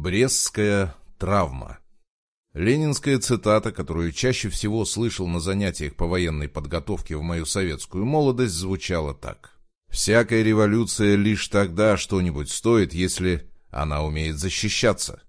Брестская травма. Ленинская цитата, которую чаще всего слышал на занятиях по военной подготовке в мою советскую молодость, звучала так. «Всякая революция лишь тогда что-нибудь стоит, если она умеет защищаться».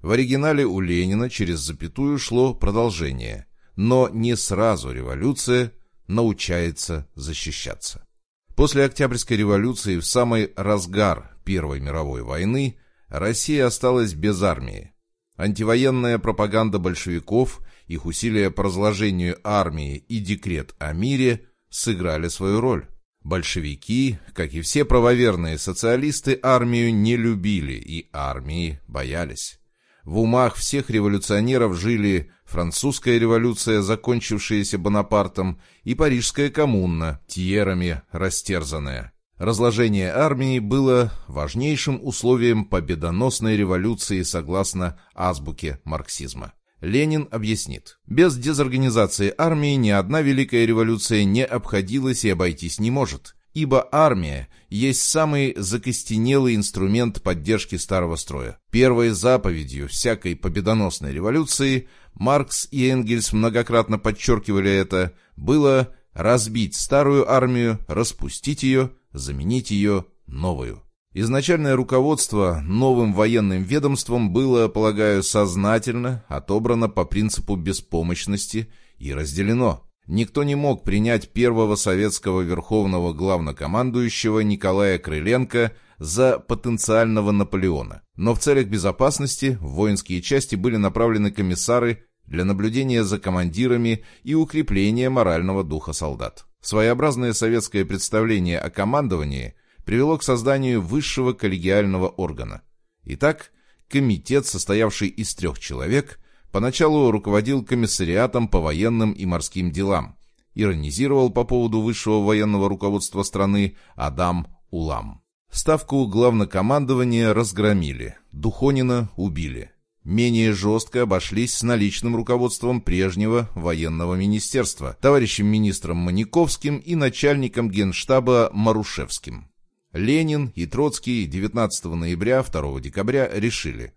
В оригинале у Ленина через запятую шло продолжение, но не сразу революция научается защищаться. После Октябрьской революции в самый разгар Первой мировой войны Россия осталась без армии. Антивоенная пропаганда большевиков, их усилия по разложению армии и декрет о мире сыграли свою роль. Большевики, как и все правоверные социалисты, армию не любили и армии боялись. В умах всех революционеров жили французская революция, закончившаяся Бонапартом, и парижская коммуна, тьерами растерзанная. Разложение армии было важнейшим условием победоносной революции согласно азбуке марксизма. Ленин объяснит, без дезорганизации армии ни одна великая революция не обходилась и обойтись не может, ибо армия есть самый закостенелый инструмент поддержки старого строя. Первой заповедью всякой победоносной революции, Маркс и Энгельс многократно подчеркивали это, было разбить старую армию, распустить ее, заменить ее новую. Изначальное руководство новым военным ведомством было, полагаю, сознательно отобрано по принципу беспомощности и разделено. Никто не мог принять первого советского верховного главнокомандующего Николая Крыленко за потенциального Наполеона. Но в целях безопасности в воинские части были направлены комиссары для наблюдения за командирами и укрепления морального духа солдат. Своеобразное советское представление о командовании привело к созданию высшего коллегиального органа. Итак, комитет, состоявший из трех человек, поначалу руководил комиссариатом по военным и морским делам, иронизировал по поводу высшего военного руководства страны Адам Улам. Ставку главнокомандования разгромили, Духонина убили менее жестко обошлись с наличным руководством прежнего военного министерства, товарищем министром Маниковским и начальником генштаба Марушевским. Ленин и Троцкий 19 ноября 2 декабря решили.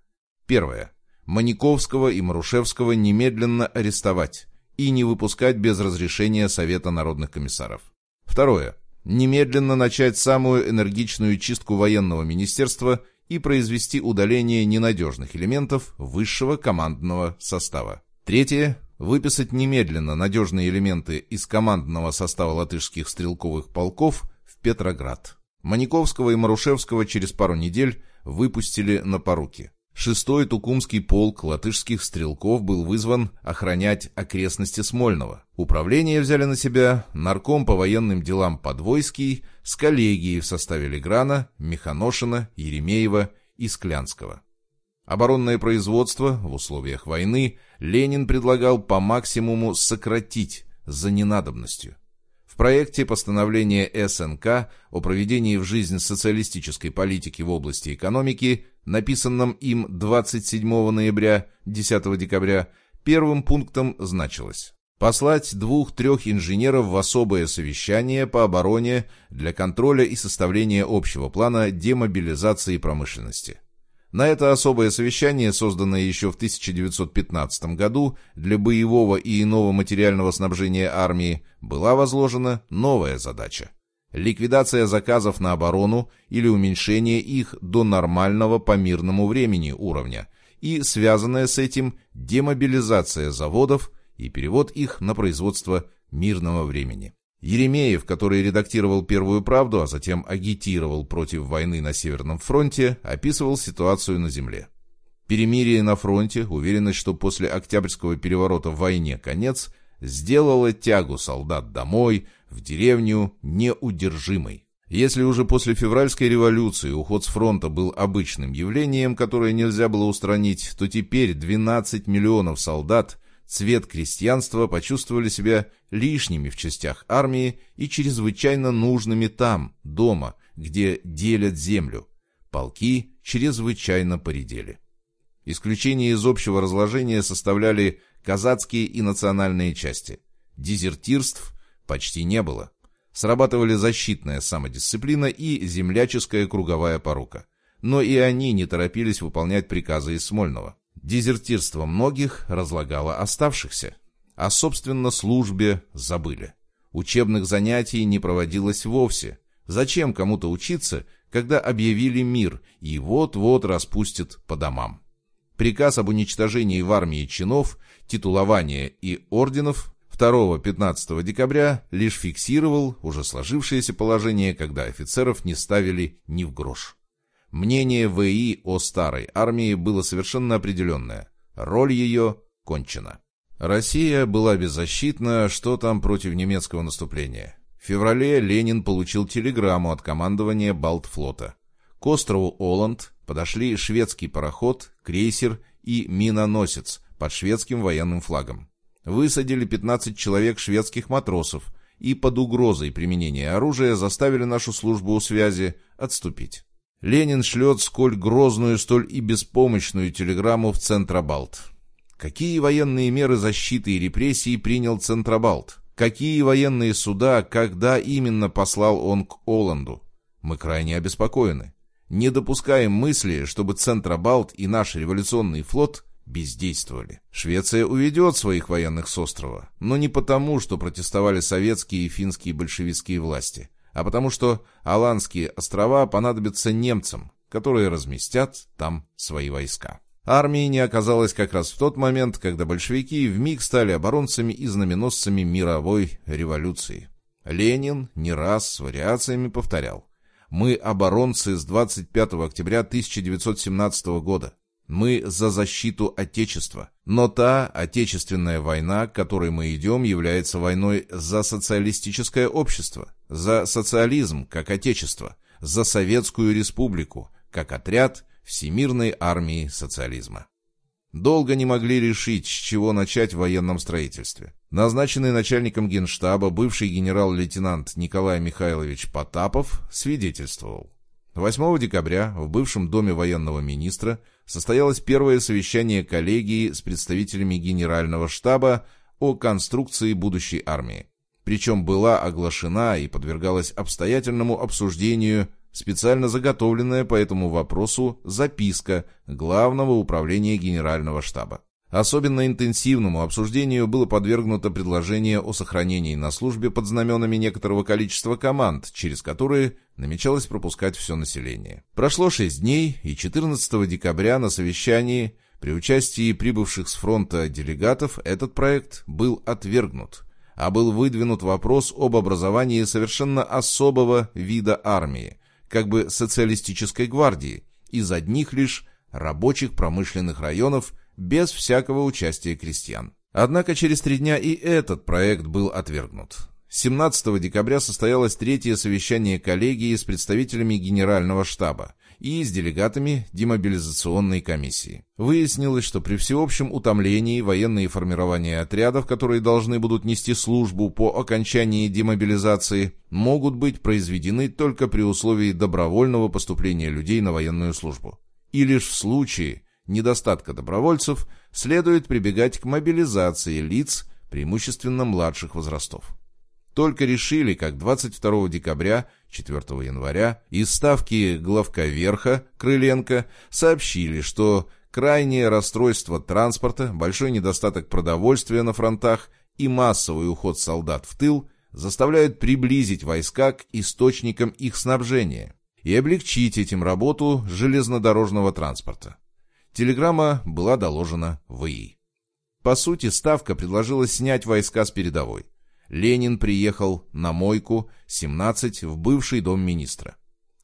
Первое. Маниковского и Марушевского немедленно арестовать и не выпускать без разрешения Совета народных комиссаров. Второе. Немедленно начать самую энергичную чистку военного министерства и произвести удаление ненадежных элементов высшего командного состава. Третье. Выписать немедленно надежные элементы из командного состава латышских стрелковых полков в Петроград. Маниковского и Марушевского через пару недель выпустили на поруки. Шестой Тукумский полк латышских стрелков был вызван охранять окрестности Смольного. Управление взяли на себя нарком по военным делам Подвойский с коллегией в составе Леграна, Механошина, Еремеева и Склянского. Оборонное производство в условиях войны Ленин предлагал по максимуму сократить за ненадобностью проекте постановления СНК о проведении в жизнь социалистической политики в области экономики, написанном им 27 ноября 10 декабря, первым пунктом значилось послать двух-трех инженеров в особое совещание по обороне для контроля и составления общего плана демобилизации промышленности. На это особое совещание, созданное еще в 1915 году для боевого и иного материального снабжения армии, была возложена новая задача – ликвидация заказов на оборону или уменьшение их до нормального по мирному времени уровня и связанная с этим демобилизация заводов и перевод их на производство мирного времени. Еремеев, который редактировал «Первую правду», а затем агитировал против войны на Северном фронте, описывал ситуацию на земле. Перемирие на фронте, уверенность, что после Октябрьского переворота в войне конец, сделало тягу солдат домой, в деревню, неудержимой. Если уже после февральской революции уход с фронта был обычным явлением, которое нельзя было устранить, то теперь 12 миллионов солдат – цвет крестьянства почувствовали себя лишними в частях армии и чрезвычайно нужными там, дома, где делят землю. Полки чрезвычайно поредели. Исключение из общего разложения составляли казацкие и национальные части. Дезертирств почти не было. Срабатывали защитная самодисциплина и земляческая круговая порука. но и они не торопились выполнять приказы из Смольного. Дезертирство многих разлагало оставшихся. О собственно службе забыли. Учебных занятий не проводилось вовсе. Зачем кому-то учиться, когда объявили мир и вот-вот распустят по домам? Приказ об уничтожении в армии чинов, титулования и орденов 2-15 декабря лишь фиксировал уже сложившееся положение, когда офицеров не ставили ни в грош. Мнение ВИ о старой армии было совершенно определенное. Роль ее кончена. Россия была беззащитна, что там против немецкого наступления. В феврале Ленин получил телеграмму от командования Балтфлота. К острову Оланд подошли шведский пароход, крейсер и миноносец под шведским военным флагом. Высадили 15 человек шведских матросов и под угрозой применения оружия заставили нашу службу связи отступить. Ленин шлет сколь грозную, столь и беспомощную телеграмму в Центробалт. Какие военные меры защиты и репрессий принял Центробалт? Какие военные суда, когда именно послал он к Оланду? Мы крайне обеспокоены. Не допускаем мысли, чтобы Центробалт и наш революционный флот бездействовали. Швеция уведет своих военных с острова, но не потому, что протестовали советские и финские большевистские власти, а потому что Аландские острова понадобятся немцам, которые разместят там свои войска. Армии не оказалось как раз в тот момент, когда большевики вмиг стали оборонцами и знаменосцами мировой революции. Ленин не раз с вариациями повторял. Мы оборонцы с 25 октября 1917 года. Мы за защиту Отечества. Но та Отечественная война, к которой мы идем, является войной за социалистическое общество, за социализм как Отечество, за Советскую Республику, как отряд Всемирной армии социализма. Долго не могли решить, с чего начать в военном строительстве. Назначенный начальником генштаба бывший генерал-лейтенант Николай Михайлович Потапов свидетельствовал. 8 декабря в бывшем доме военного министра состоялось первое совещание коллегии с представителями Генерального штаба о конструкции будущей армии. Причем была оглашена и подвергалась обстоятельному обсуждению специально заготовленная по этому вопросу записка Главного управления Генерального штаба. Особенно интенсивному обсуждению было подвергнуто предложение о сохранении на службе под знаменами некоторого количества команд, через которые намечалось пропускать все население. Прошло шесть дней, и 14 декабря на совещании при участии прибывших с фронта делегатов этот проект был отвергнут, а был выдвинут вопрос об образовании совершенно особого вида армии, как бы социалистической гвардии, из одних лишь рабочих промышленных районов без всякого участия крестьян. Однако через три дня и этот проект был отвергнут. 17 декабря состоялось третье совещание коллегии с представителями Генерального штаба и с делегатами демобилизационной комиссии. Выяснилось, что при всеобщем утомлении военные формирования отрядов, которые должны будут нести службу по окончании демобилизации, могут быть произведены только при условии добровольного поступления людей на военную службу. И лишь в случае недостатка добровольцев следует прибегать к мобилизации лиц, преимущественно младших возрастов. Только решили, как 22 декабря, 4 января, из ставки главковерха Крыленко сообщили, что крайнее расстройство транспорта, большой недостаток продовольствия на фронтах и массовый уход солдат в тыл заставляют приблизить войска к источникам их снабжения и облегчить этим работу железнодорожного транспорта. Телеграмма была доложена в. По сути, Ставка предложила снять войска с передовой. Ленин приехал на Мойку, 17, в бывший дом министра.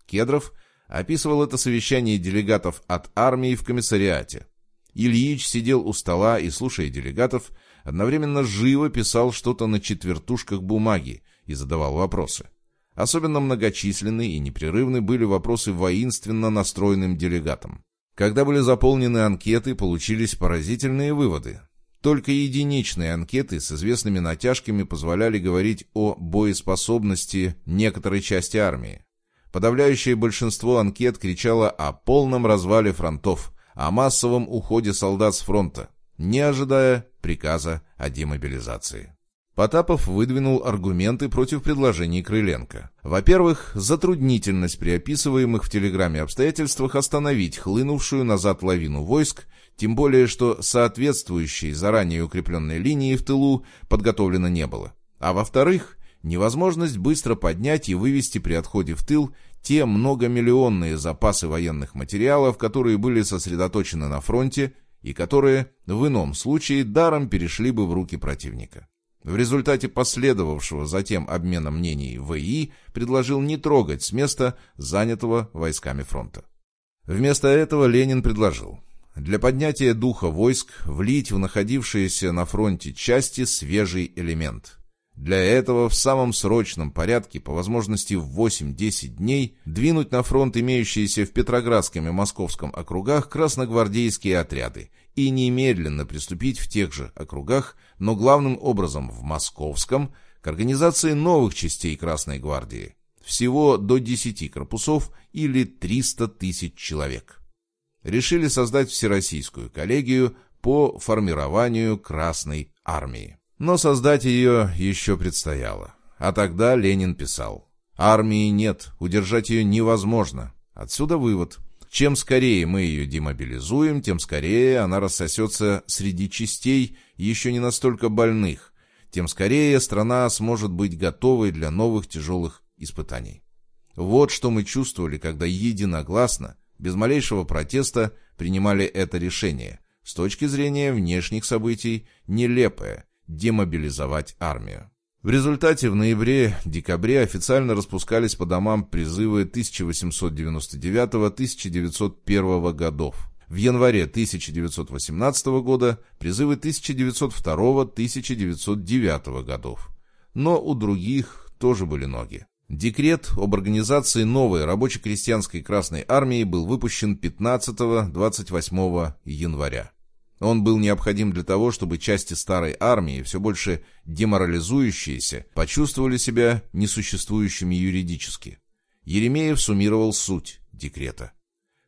Кедров описывал это совещание делегатов от армии в комиссариате. Ильич сидел у стола и, слушая делегатов, одновременно живо писал что-то на четвертушках бумаги и задавал вопросы. Особенно многочисленны и непрерывны были вопросы воинственно настроенным делегатам. Когда были заполнены анкеты, получились поразительные выводы. Только единичные анкеты с известными натяжками позволяли говорить о боеспособности некоторой части армии. Подавляющее большинство анкет кричало о полном развале фронтов, о массовом уходе солдат с фронта, не ожидая приказа о демобилизации. Потапов выдвинул аргументы против предложений Крыленко. Во-первых, затруднительность при описываемых в телеграмме обстоятельствах остановить хлынувшую назад лавину войск, тем более что соответствующей заранее укрепленной линии в тылу подготовлено не было. А во-вторых, невозможность быстро поднять и вывести при отходе в тыл те многомиллионные запасы военных материалов, которые были сосредоточены на фронте и которые в ином случае даром перешли бы в руки противника. В результате последовавшего затем обмена мнений ВИ предложил не трогать с места, занятого войсками фронта. Вместо этого Ленин предложил для поднятия духа войск влить в находившиеся на фронте части свежий элемент. Для этого в самом срочном порядке, по возможности в 8-10 дней, двинуть на фронт имеющиеся в Петроградском и Московском округах красногвардейские отряды и немедленно приступить в тех же округах, но главным образом в Московском, к организации новых частей Красной гвардии. Всего до 10 корпусов или 300 тысяч человек. Решили создать Всероссийскую коллегию по формированию Красной армии. Но создать ее еще предстояло. А тогда Ленин писал. Армии нет, удержать ее невозможно. Отсюда вывод. Чем скорее мы ее демобилизуем, тем скорее она рассосется среди частей, еще не настолько больных, тем скорее страна сможет быть готовой для новых тяжелых испытаний. Вот что мы чувствовали, когда единогласно, без малейшего протеста, принимали это решение. С точки зрения внешних событий, нелепое – демобилизовать армию. В результате в ноябре-декабре официально распускались по домам призывы 1899-1901 годов. В январе 1918 года призывы 1902-1909 годов. Но у других тоже были ноги. Декрет об организации новой рабоче-крестьянской Красной Армии был выпущен 15-28 января. Он был необходим для того, чтобы части старой армии, все больше деморализующиеся, почувствовали себя несуществующими юридически. Еремеев суммировал суть декрета.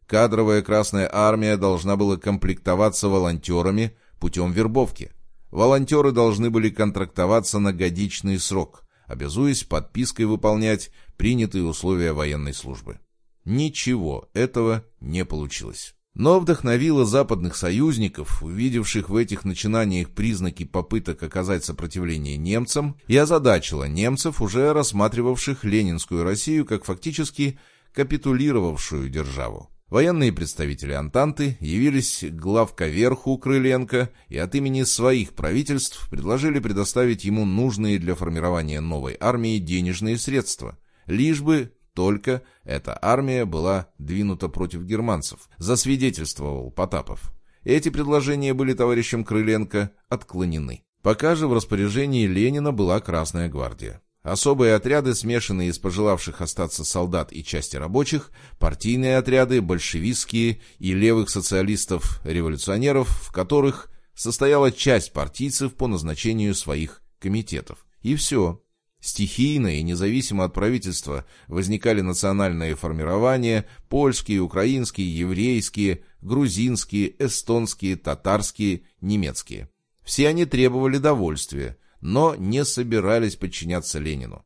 Кадровая Красная Армия должна была комплектоваться волонтерами путем вербовки. Волонтеры должны были контрактоваться на годичный срок, обязуясь подпиской выполнять принятые условия военной службы. Ничего этого не получилось но вдохновила западных союзников, увидевших в этих начинаниях признаки попыток оказать сопротивление немцам, и озадачила немцев, уже рассматривавших Ленинскую Россию как фактически капитулировавшую державу. Военные представители Антанты явились главковерху Крыленко и от имени своих правительств предложили предоставить ему нужные для формирования новой армии денежные средства, лишь бы только эта армия была двинута против германцев, засвидетельствовал Потапов. Эти предложения были товарищем Крыленко отклонены. Пока же в распоряжении Ленина была Красная гвардия. Особые отряды, смешанные из пожелавших остаться солдат и части рабочих, партийные отряды, большевистские и левых социалистов-революционеров, в которых состояла часть партийцев по назначению своих комитетов. И все. Стихийно и независимо от правительства возникали национальные формирования – польские, украинские, еврейские, грузинские, эстонские, татарские, немецкие. Все они требовали довольствия, но не собирались подчиняться Ленину.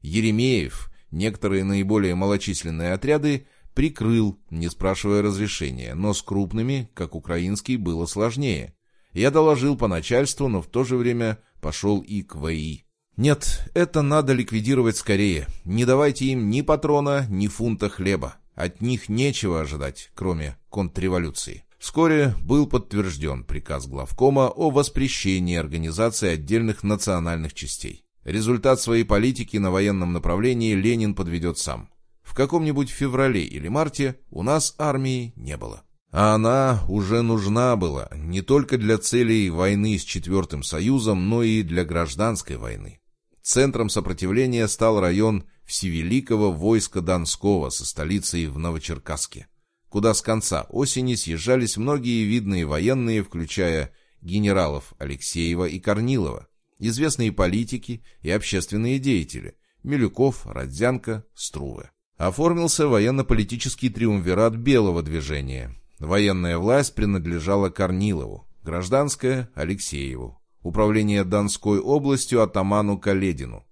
Еремеев, некоторые наиболее малочисленные отряды, прикрыл, не спрашивая разрешения, но с крупными, как украинский, было сложнее. Я доложил по начальству, но в то же время пошел и к ВИ. Нет, это надо ликвидировать скорее. Не давайте им ни патрона, ни фунта хлеба. От них нечего ожидать, кроме контрреволюции. Вскоре был подтвержден приказ главкома о воспрещении организации отдельных национальных частей. Результат своей политики на военном направлении Ленин подведет сам. В каком-нибудь феврале или марте у нас армии не было. А она уже нужна была не только для целей войны с Четвертым Союзом, но и для гражданской войны. Центром сопротивления стал район Всевеликого войска Донского со столицей в Новочеркасске, куда с конца осени съезжались многие видные военные, включая генералов Алексеева и Корнилова, известные политики и общественные деятели Милюков, Родзянко, Струве. Оформился военно-политический триумвират Белого движения. Военная власть принадлежала Корнилову, гражданская – Алексееву. Управление Донской областью атаману Каледину.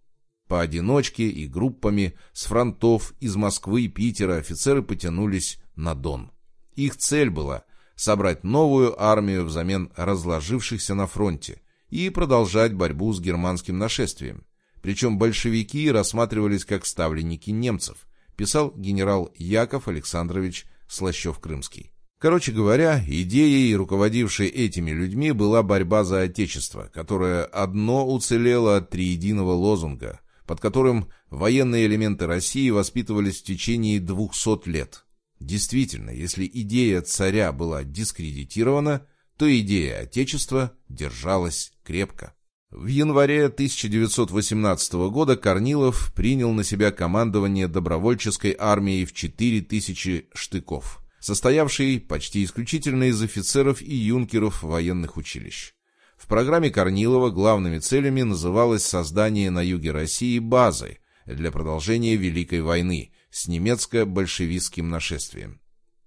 Поодиночке и группами с фронтов из Москвы и Питера офицеры потянулись на Дон. Их цель была собрать новую армию взамен разложившихся на фронте и продолжать борьбу с германским нашествием. Причем большевики рассматривались как ставленники немцев, писал генерал Яков Александрович Слащев-Крымский. Короче говоря, идеей, руководившей этими людьми, была борьба за Отечество, которое одно уцелело от триединого лозунга, под которым военные элементы России воспитывались в течение двухсот лет. Действительно, если идея царя была дискредитирована, то идея Отечества держалась крепко. В январе 1918 года Корнилов принял на себя командование добровольческой армией в 4000 штыков, состоявшей почти исключительно из офицеров и юнкеров военных училищ. В программе Корнилова главными целями называлось создание на юге России базы для продолжения Великой войны с немецко-большевистским нашествием.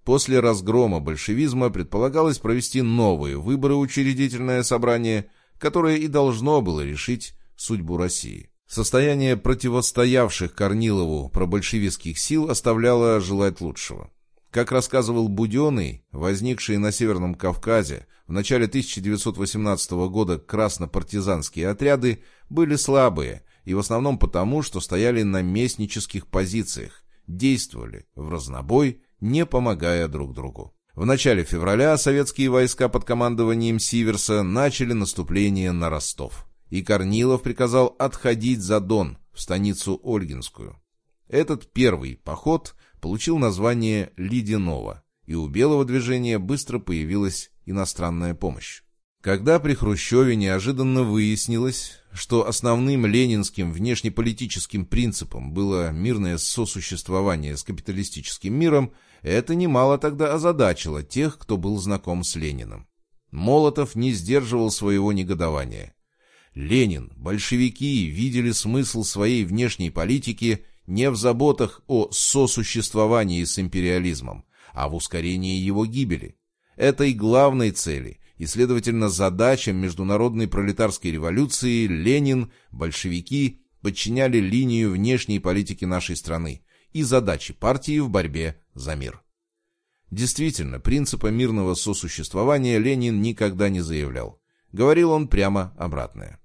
После разгрома большевизма предполагалось провести новые выборы учредительное собрание, которое и должно было решить судьбу России. Состояние противостоявших Корнилову пробольшевистских сил оставляло желать лучшего. Как рассказывал Буденный, возникшие на Северном Кавказе в начале 1918 года краснопартизанские отряды были слабые, и в основном потому, что стояли на местнических позициях, действовали в разнобой не помогая друг другу. В начале февраля советские войска под командованием Сиверса начали наступление на Ростов. И Корнилов приказал отходить за Дон, в станицу Ольгинскую. Этот первый поход получил название «Ледяного», и у белого движения быстро появилась иностранная помощь. Когда при Хрущеве неожиданно выяснилось, что основным ленинским внешнеполитическим принципом было мирное сосуществование с капиталистическим миром, это немало тогда озадачило тех, кто был знаком с Лениным. Молотов не сдерживал своего негодования. Ленин, большевики видели смысл своей внешней политики не в заботах о сосуществовании с империализмом, а в ускорении его гибели. Этой главной цели и, следовательно, задачам международной пролетарской революции Ленин, большевики подчиняли линию внешней политики нашей страны и задачи партии в борьбе за мир. Действительно, принципа мирного сосуществования Ленин никогда не заявлял. Говорил он прямо обратное.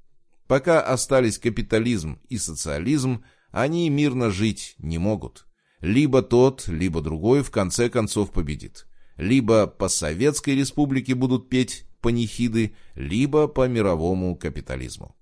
Пока остались капитализм и социализм, они мирно жить не могут. Либо тот, либо другой в конце концов победит. Либо по Советской Республике будут петь панихиды, либо по мировому капитализму.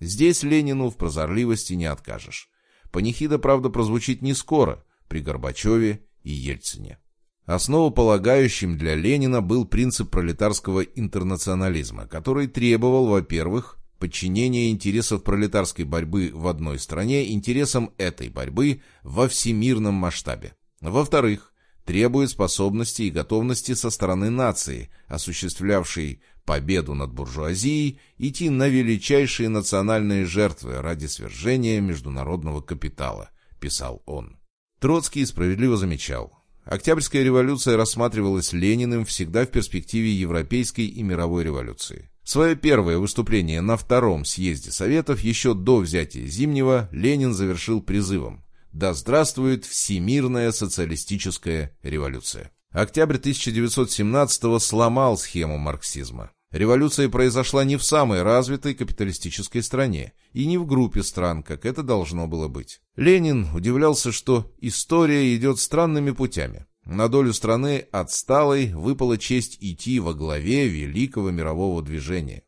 Здесь Ленину в прозорливости не откажешь. Панихида, правда, прозвучит не скоро, при Горбачеве и Ельцине. Основополагающим для Ленина был принцип пролетарского интернационализма, который требовал, во-первых, подчинения интересов пролетарской борьбы в одной стране интересам этой борьбы во всемирном масштабе. Во-вторых, требует способности и готовности со стороны нации, осуществлявшей победу над буржуазией, идти на величайшие национальные жертвы ради свержения международного капитала, писал он. Троцкий справедливо замечал, Октябрьская революция рассматривалась Лениным всегда в перспективе европейской и мировой революции. Свое первое выступление на Втором съезде Советов еще до взятия Зимнего Ленин завершил призывом «Да здравствует всемирная социалистическая революция». Октябрь 1917-го сломал схему марксизма. Революция произошла не в самой развитой капиталистической стране и не в группе стран, как это должно было быть. Ленин удивлялся, что история идет странными путями. На долю страны отсталой выпала честь идти во главе великого мирового движения.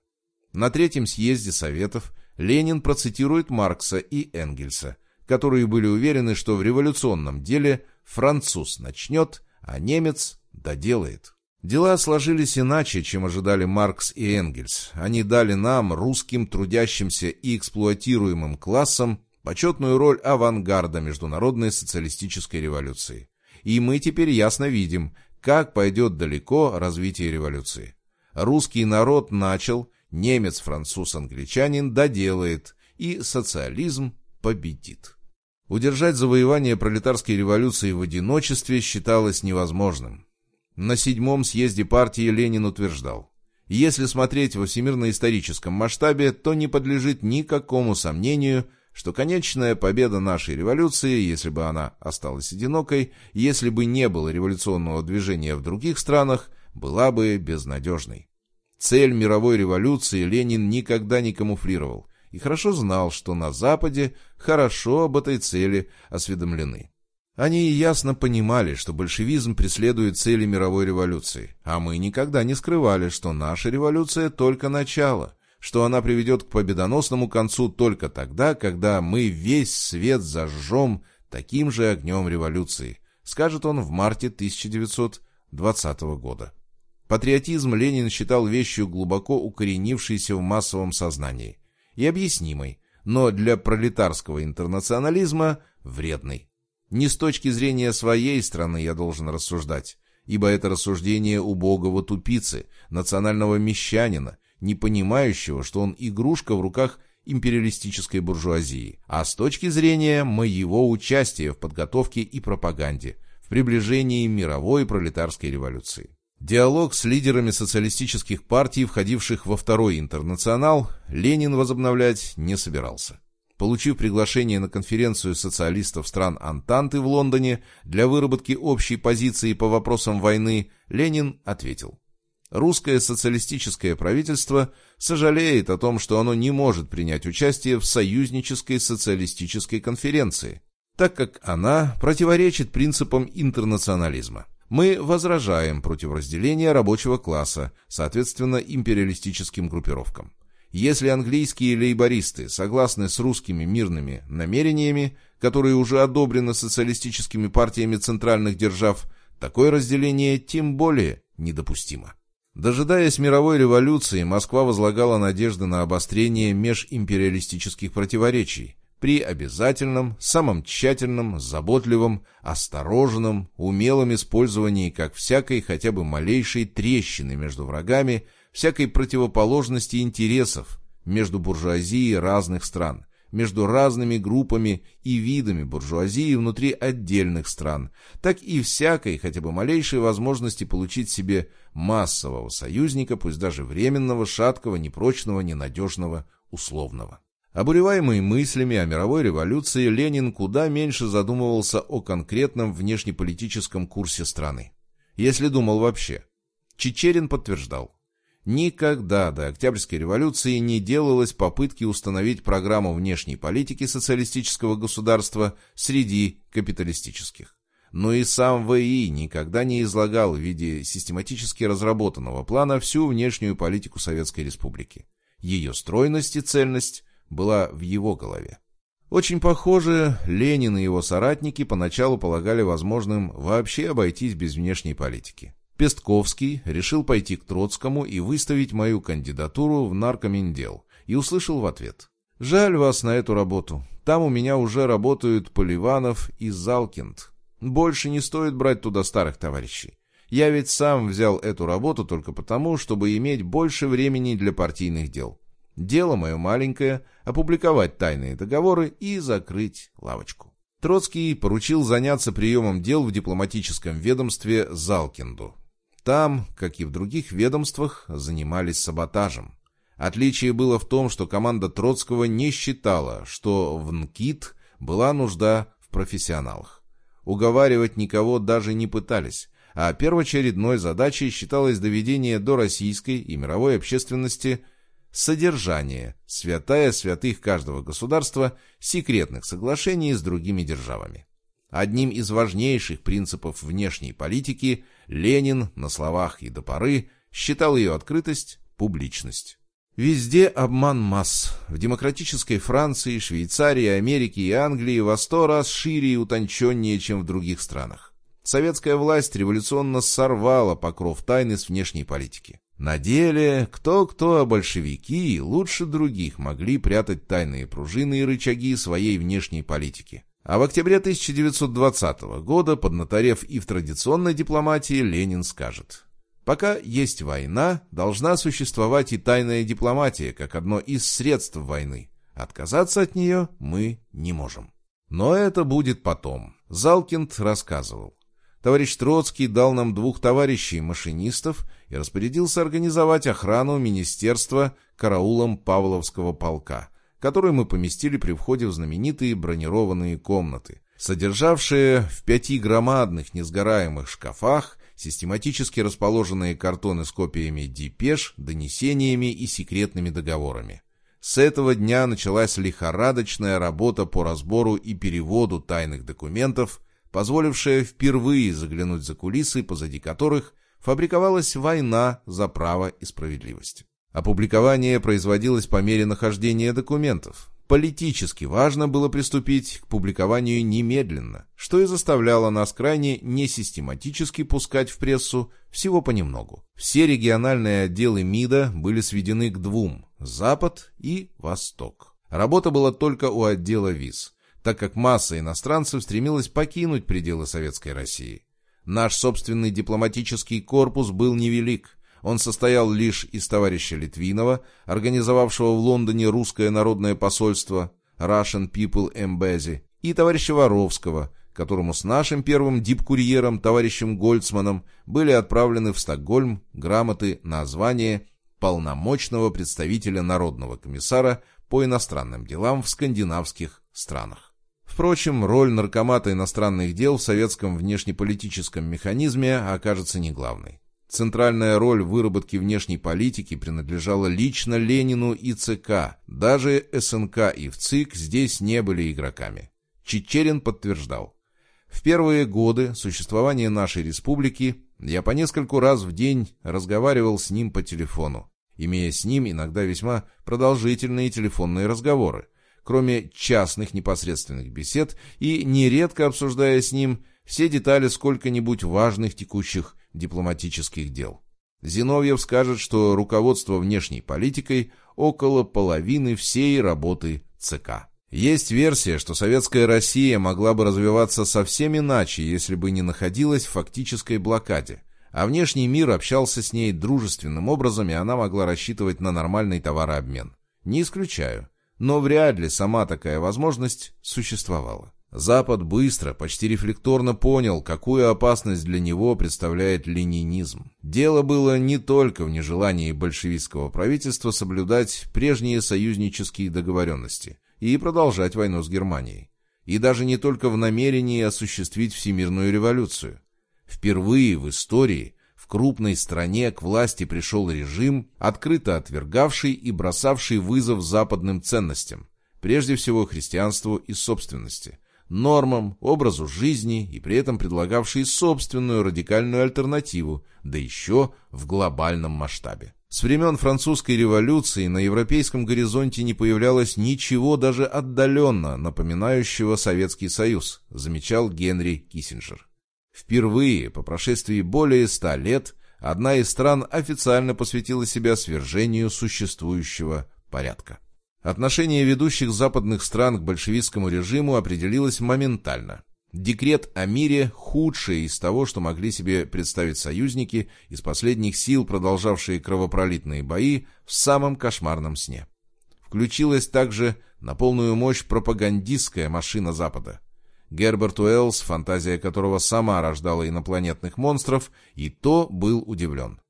На третьем съезде Советов Ленин процитирует Маркса и Энгельса, которые были уверены, что в революционном деле француз начнет, а немец доделает. Дела сложились иначе, чем ожидали Маркс и Энгельс. Они дали нам, русским трудящимся и эксплуатируемым классам, почетную роль авангарда международной социалистической революции. И мы теперь ясно видим, как пойдет далеко развитие революции. Русский народ начал, немец, француз, англичанин доделает, и социализм победит. Удержать завоевание пролетарской революции в одиночестве считалось невозможным. На седьмом съезде партии Ленин утверждал, Если смотреть во всемирно-историческом масштабе, то не подлежит никакому сомнению, что конечная победа нашей революции, если бы она осталась одинокой, если бы не было революционного движения в других странах, была бы безнадежной. Цель мировой революции Ленин никогда не камуфлировал и хорошо знал, что на Западе хорошо об этой цели осведомлены. Они ясно понимали, что большевизм преследует цели мировой революции, а мы никогда не скрывали, что наша революция только начало, что она приведет к победоносному концу только тогда, когда мы весь свет зажжем таким же огнем революции, скажет он в марте 1920 года. Патриотизм Ленин считал вещью глубоко укоренившейся в массовом сознании и объяснимой, но для пролетарского интернационализма вредной. Не с точки зрения своей страны я должен рассуждать, ибо это рассуждение убогого тупицы, национального мещанина, не понимающего, что он игрушка в руках империалистической буржуазии, а с точки зрения моего участия в подготовке и пропаганде, в приближении мировой пролетарской революции. Диалог с лидерами социалистических партий, входивших во второй интернационал, Ленин возобновлять не собирался. Получив приглашение на конференцию социалистов стран Антанты в Лондоне для выработки общей позиции по вопросам войны, Ленин ответил. Русское социалистическое правительство сожалеет о том, что оно не может принять участие в союзнической социалистической конференции, так как она противоречит принципам интернационализма. Мы возражаем против разделения рабочего класса, соответственно империалистическим группировкам. Если английские лейбористы согласны с русскими мирными намерениями, которые уже одобрены социалистическими партиями центральных держав, такое разделение тем более недопустимо. Дожидаясь мировой революции, Москва возлагала надежды на обострение межимпериалистических противоречий при обязательном, самом тщательном, заботливом, осторожном, умелом использовании как всякой хотя бы малейшей трещины между врагами – всякой противоположности интересов между буржуазией разных стран, между разными группами и видами буржуазии внутри отдельных стран, так и всякой хотя бы малейшей возможности получить себе массового союзника, пусть даже временного, шаткого, непрочного, ненадежного, условного. Обуреваемый мыслями о мировой революции, Ленин куда меньше задумывался о конкретном внешнеполитическом курсе страны. Если думал вообще. Чечерин подтверждал. Никогда до Октябрьской революции не делалось попытки установить программу внешней политики социалистического государства среди капиталистических. Но и сам ВИ никогда не излагал в виде систематически разработанного плана всю внешнюю политику Советской Республики. Ее стройность и цельность была в его голове. Очень похоже, Ленин и его соратники поначалу полагали возможным вообще обойтись без внешней политики. Пестковский решил пойти к Троцкому и выставить мою кандидатуру в наркоминдел, и услышал в ответ. «Жаль вас на эту работу. Там у меня уже работают Поливанов и Залкинд. Больше не стоит брать туда старых товарищей. Я ведь сам взял эту работу только потому, чтобы иметь больше времени для партийных дел. Дело мое маленькое – опубликовать тайные договоры и закрыть лавочку». Троцкий поручил заняться приемом дел в дипломатическом ведомстве Залкинду. Там, как и в других ведомствах, занимались саботажем. Отличие было в том, что команда Троцкого не считала, что в НКИТ была нужда в профессионалах. Уговаривать никого даже не пытались, а первоочередной задачей считалось доведение до российской и мировой общественности содержания, святая святых каждого государства, секретных соглашений с другими державами. Одним из важнейших принципов внешней политики Ленин на словах и до поры считал ее открытость, публичность. Везде обман масс. В демократической Франции, Швейцарии, Америке и Англии во сто раз шире и утонченнее, чем в других странах. Советская власть революционно сорвала покров тайны с внешней политики. На деле, кто-кто, а большевики лучше других могли прятать тайные пружины и рычаги своей внешней политики. А в октябре 1920 года, поднаторев и в традиционной дипломатии, Ленин скажет «Пока есть война, должна существовать и тайная дипломатия, как одно из средств войны. Отказаться от нее мы не можем». Но это будет потом. Залкинд рассказывал. Товарищ Троцкий дал нам двух товарищей, машинистов, и распорядился организовать охрану министерства караулом Павловского полка, который мы поместили при входе в знаменитые бронированные комнаты, содержавшие в пяти громадных несгораемых шкафах систематически расположенные картоны с копиями депеш, донесениями и секретными договорами. С этого дня началась лихорадочная работа по разбору и переводу тайных документов, позволившая впервые заглянуть за кулисы, позади которых фабриковалась война за право и справедливость. Опубликование производилось по мере нахождения документов. Политически важно было приступить к публикованию немедленно, что и заставляло нас крайне несистематически пускать в прессу всего понемногу. Все региональные отделы МИДа были сведены к двум – Запад и Восток. Работа была только у отдела ВИЗ, так как масса иностранцев стремилась покинуть пределы Советской России. Наш собственный дипломатический корпус был невелик – он состоял лишь из товарища Литвинова, организовавшего в Лондоне русское народное посольство Russian People Embassy, и товарища Воровского, которому с нашим первым дипкурьером, товарищем Гольцманом, были отправлены в Стокгольм грамоты на звание полномочного представителя Народного комиссара по иностранным делам в скандинавских странах. Впрочем, роль наркомата иностранных дел в советском внешнеполитическом механизме окажется не главной. Центральная роль в выработке внешней политики принадлежала лично Ленину и ЦК. Даже СНК и ВЦИК здесь не были игроками. Чечерин подтверждал. В первые годы существования нашей республики я по нескольку раз в день разговаривал с ним по телефону, имея с ним иногда весьма продолжительные телефонные разговоры, кроме частных непосредственных бесед и нередко обсуждая с ним все детали сколько-нибудь важных текущих дипломатических дел. Зиновьев скажет, что руководство внешней политикой около половины всей работы ЦК. Есть версия, что советская Россия могла бы развиваться совсем иначе, если бы не находилась в фактической блокаде, а внешний мир общался с ней дружественным образом, и она могла рассчитывать на нормальный товарообмен. Не исключаю, но вряд ли сама такая возможность существовала. Запад быстро, почти рефлекторно понял, какую опасность для него представляет ленинизм. Дело было не только в нежелании большевистского правительства соблюдать прежние союзнические договоренности и продолжать войну с Германией. И даже не только в намерении осуществить всемирную революцию. Впервые в истории в крупной стране к власти пришел режим, открыто отвергавший и бросавший вызов западным ценностям, прежде всего христианству и собственности – нормам, образу жизни и при этом предлагавшие собственную радикальную альтернативу, да еще в глобальном масштабе. С времен французской революции на европейском горизонте не появлялось ничего даже отдаленно напоминающего Советский Союз, замечал Генри Киссинджер. Впервые, по прошествии более ста лет, одна из стран официально посвятила себя свержению существующего порядка. Отношение ведущих западных стран к большевистскому режиму определилось моментально. Декрет о мире – худшее из того, что могли себе представить союзники, из последних сил продолжавшие кровопролитные бои в самом кошмарном сне. Включилась также на полную мощь пропагандистская машина Запада. Герберт Уэллс, фантазия которого сама рождала инопланетных монстров, и то был удивлен.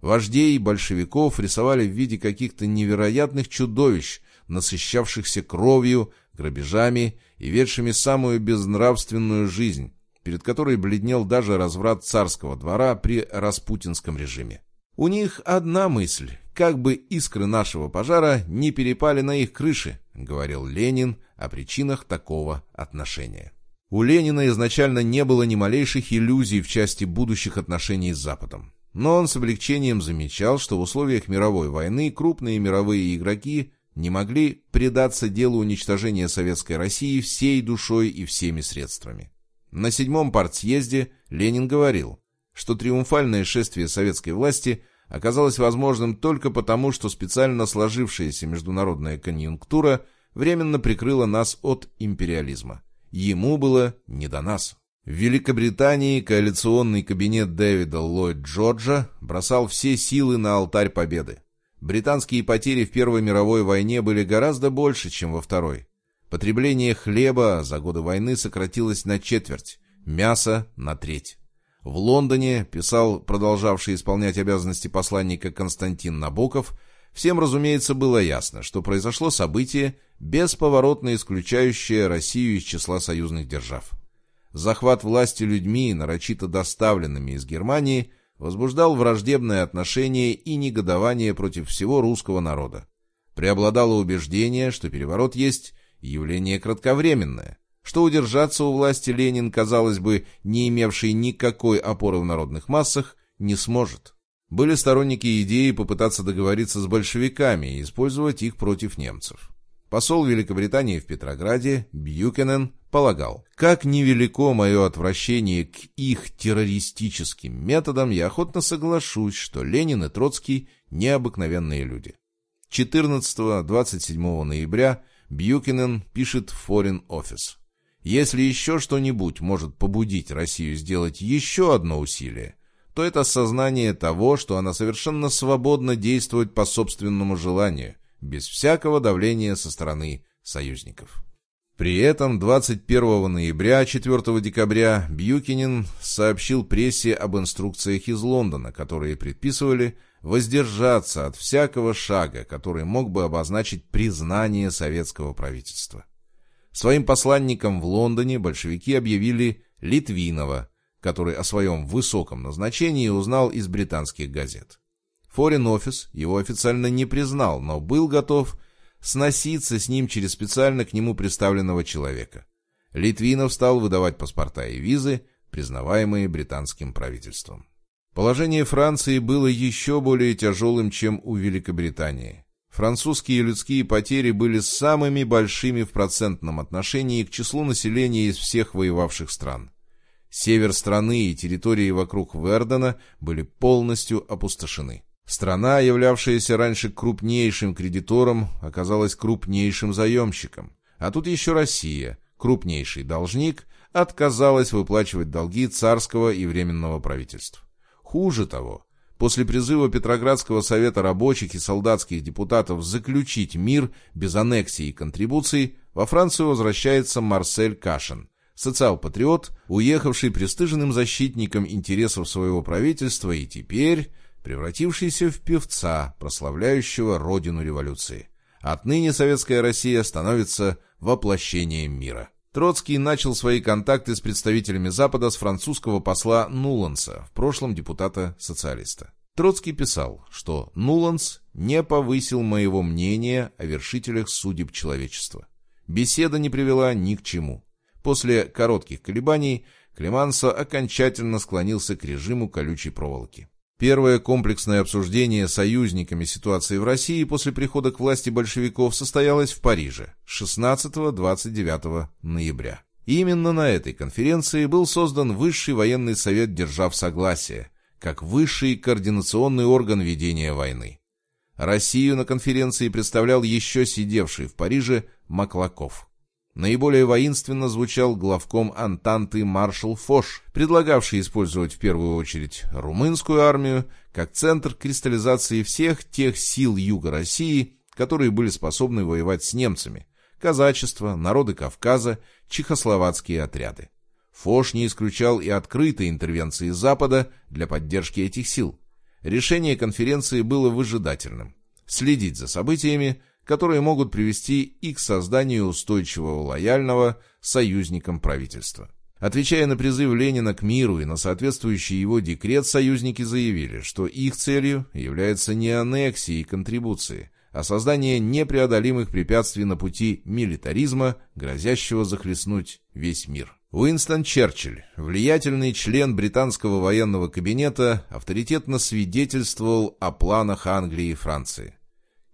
Вождей большевиков рисовали в виде каких-то невероятных чудовищ, насыщавшихся кровью, грабежами и ведшими самую безнравственную жизнь, перед которой бледнел даже разврат царского двора при распутинском режиме. У них одна мысль, как бы искры нашего пожара не перепали на их крыши, говорил Ленин о причинах такого отношения. У Ленина изначально не было ни малейших иллюзий в части будущих отношений с Западом. Но он с облегчением замечал, что в условиях мировой войны крупные мировые игроки не могли предаться делу уничтожения Советской России всей душой и всеми средствами. На седьмом партсъезде Ленин говорил, что триумфальное шествие советской власти оказалось возможным только потому, что специально сложившаяся международная конъюнктура временно прикрыла нас от империализма. Ему было не до нас. В Великобритании коалиционный кабинет Дэвида Ллойд Джорджа бросал все силы на алтарь победы. Британские потери в Первой мировой войне были гораздо больше, чем во Второй. Потребление хлеба за годы войны сократилось на четверть, мясо на треть. В Лондоне писал продолжавший исполнять обязанности посланника Константин Набоков, всем, разумеется, было ясно, что произошло событие, бесповоротно исключающее Россию из числа союзных держав. Захват власти людьми, нарочито доставленными из Германии, возбуждал враждебное отношение и негодование против всего русского народа. Преобладало убеждение, что переворот есть явление кратковременное, что удержаться у власти Ленин, казалось бы, не имевший никакой опоры в народных массах, не сможет. Были сторонники идеи попытаться договориться с большевиками и использовать их против немцев. Посол Великобритании в Петрограде Бьюкенен полагал, как невелико мое отвращение к их террористическим методам, я охотно соглашусь, что Ленин и Троцкий – необыкновенные люди. 14-27 ноября Бьюкенен пишет в Foreign Office. Если еще что-нибудь может побудить Россию сделать еще одно усилие, то это осознание того, что она совершенно свободно действует по собственному желанию, без всякого давления со стороны союзников. При этом 21 ноября 4 декабря Бьюкинин сообщил прессе об инструкциях из Лондона, которые предписывали воздержаться от всякого шага, который мог бы обозначить признание советского правительства. Своим посланником в Лондоне большевики объявили Литвинова, который о своем высоком назначении узнал из британских газет. Foreign Office его официально не признал, но был готов сноситься с ним через специально к нему представленного человека. Литвинов стал выдавать паспорта и визы, признаваемые британским правительством. Положение Франции было еще более тяжелым, чем у Великобритании. Французские людские потери были самыми большими в процентном отношении к числу населения из всех воевавших стран. Север страны и территории вокруг Вердена были полностью опустошены. Страна, являвшаяся раньше крупнейшим кредитором, оказалась крупнейшим заемщиком. А тут еще Россия, крупнейший должник, отказалась выплачивать долги царского и временного правительств. Хуже того, после призыва Петроградского совета рабочих и солдатских депутатов заключить мир без аннексии и контрибуций, во Францию возвращается Марсель Кашин, социал-патриот, уехавший престижным защитником интересов своего правительства и теперь превратившийся в певца, прославляющего родину революции. Отныне советская Россия становится воплощением мира. Троцкий начал свои контакты с представителями Запада с французского посла Нуланса, в прошлом депутата-социалиста. Троцкий писал, что Нуланс не повысил моего мнения о вершителях судеб человечества. Беседа не привела ни к чему. После коротких колебаний Клемансо окончательно склонился к режиму колючей проволоки. Первое комплексное обсуждение союзниками ситуации в России после прихода к власти большевиков состоялось в Париже 16-29 ноября. Именно на этой конференции был создан Высший военный совет держав согласия, как высший координационный орган ведения войны. Россию на конференции представлял еще сидевший в Париже Маклаков. Наиболее воинственно звучал главком Антанты маршал Фош, предлагавший использовать в первую очередь румынскую армию как центр кристаллизации всех тех сил Юга России, которые были способны воевать с немцами, казачество, народы Кавказа, чехословацкие отряды. Фош не исключал и открытой интервенции Запада для поддержки этих сил. Решение конференции было выжидательным. Следить за событиями, которые могут привести и к созданию устойчивого лояльного союзникам правительства. Отвечая на призыв Ленина к миру и на соответствующий его декрет, союзники заявили, что их целью является не аннексия и контрибуции, а создание непреодолимых препятствий на пути милитаризма, грозящего захлестнуть весь мир. Уинстон Черчилль, влиятельный член британского военного кабинета, авторитетно свидетельствовал о планах Англии и Франции.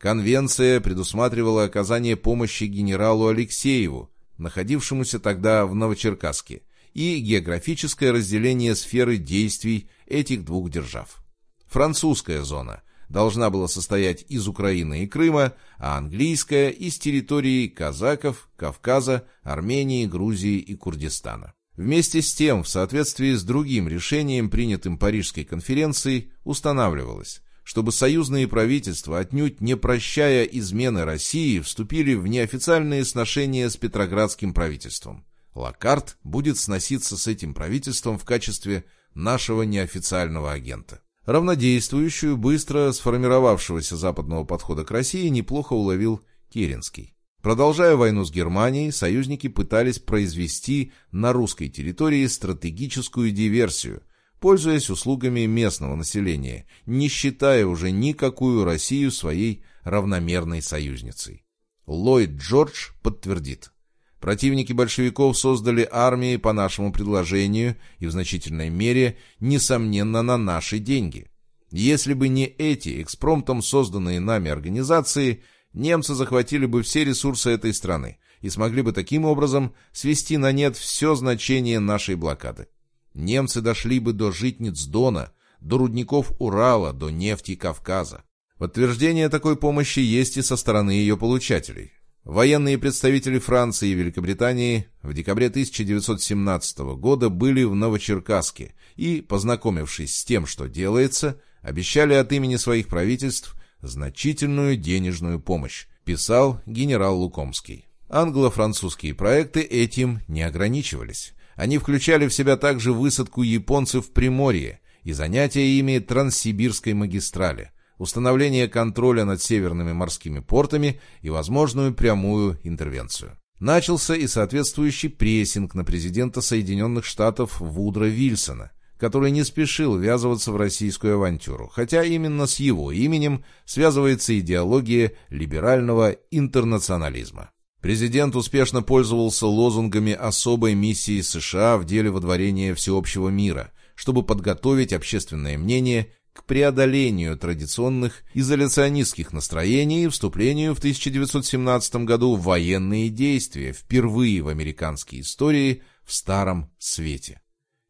Конвенция предусматривала оказание помощи генералу Алексееву, находившемуся тогда в Новочеркасске, и географическое разделение сферы действий этих двух держав. Французская зона должна была состоять из Украины и Крыма, а английская – из территорий казаков, Кавказа, Армении, Грузии и Курдистана. Вместе с тем, в соответствии с другим решением, принятым Парижской конференцией, устанавливалось, чтобы союзные правительства, отнюдь не прощая измены России, вступили в неофициальные сношения с Петроградским правительством. Лакарт будет сноситься с этим правительством в качестве нашего неофициального агента. Равнодействующую, быстро сформировавшегося западного подхода к России неплохо уловил Керенский. Продолжая войну с Германией, союзники пытались произвести на русской территории стратегическую диверсию, пользуясь услугами местного населения, не считая уже никакую Россию своей равномерной союзницей. Ллойд Джордж подтвердит. Противники большевиков создали армии по нашему предложению и в значительной мере, несомненно, на наши деньги. Если бы не эти экспромтом созданные нами организации, немцы захватили бы все ресурсы этой страны и смогли бы таким образом свести на нет все значение нашей блокады. Немцы дошли бы до житниц Дона, до рудников Урала, до нефти Кавказа. Подтверждение такой помощи есть и со стороны ее получателей. Военные представители Франции и Великобритании в декабре 1917 года были в Новочеркасске и, познакомившись с тем, что делается, обещали от имени своих правительств значительную денежную помощь, писал генерал Лукомский. Англо-французские проекты этим не ограничивались. Они включали в себя также высадку японцев в Приморье и занятие ими Транссибирской магистрали, установление контроля над северными морскими портами и возможную прямую интервенцию. Начался и соответствующий прессинг на президента Соединенных Штатов Вудро Вильсона, который не спешил ввязываться в российскую авантюру, хотя именно с его именем связывается идеология либерального интернационализма. Президент успешно пользовался лозунгами особой миссии США в деле водворения всеобщего мира, чтобы подготовить общественное мнение к преодолению традиционных изоляционистских настроений и вступлению в 1917 году в военные действия впервые в американской истории в Старом Свете.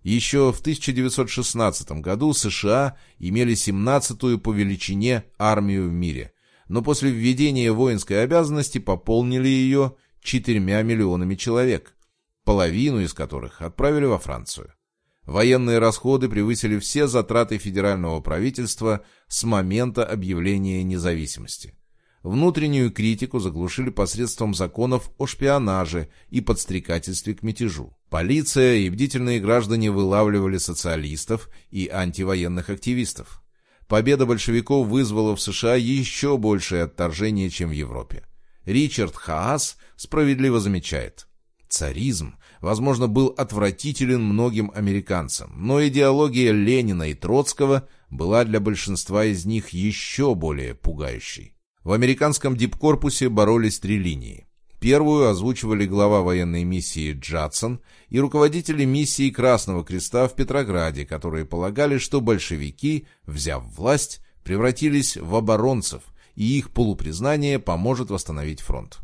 Еще в 1916 году США имели 17-ю по величине армию в мире, но после введения воинской обязанности пополнили ее 4 миллионами человек, половину из которых отправили во Францию. Военные расходы превысили все затраты федерального правительства с момента объявления независимости. Внутреннюю критику заглушили посредством законов о шпионаже и подстрекательстве к мятежу. Полиция и бдительные граждане вылавливали социалистов и антивоенных активистов. Победа большевиков вызвала в США еще большее отторжение, чем в Европе. Ричард Хаас справедливо замечает. Царизм возможно, был отвратителен многим американцам, но идеология Ленина и Троцкого была для большинства из них еще более пугающей. В американском дипкорпусе боролись три линии. Первую озвучивали глава военной миссии Джадсон и руководители миссии Красного Креста в Петрограде, которые полагали, что большевики, взяв власть, превратились в оборонцев, и их полупризнание поможет восстановить фронт.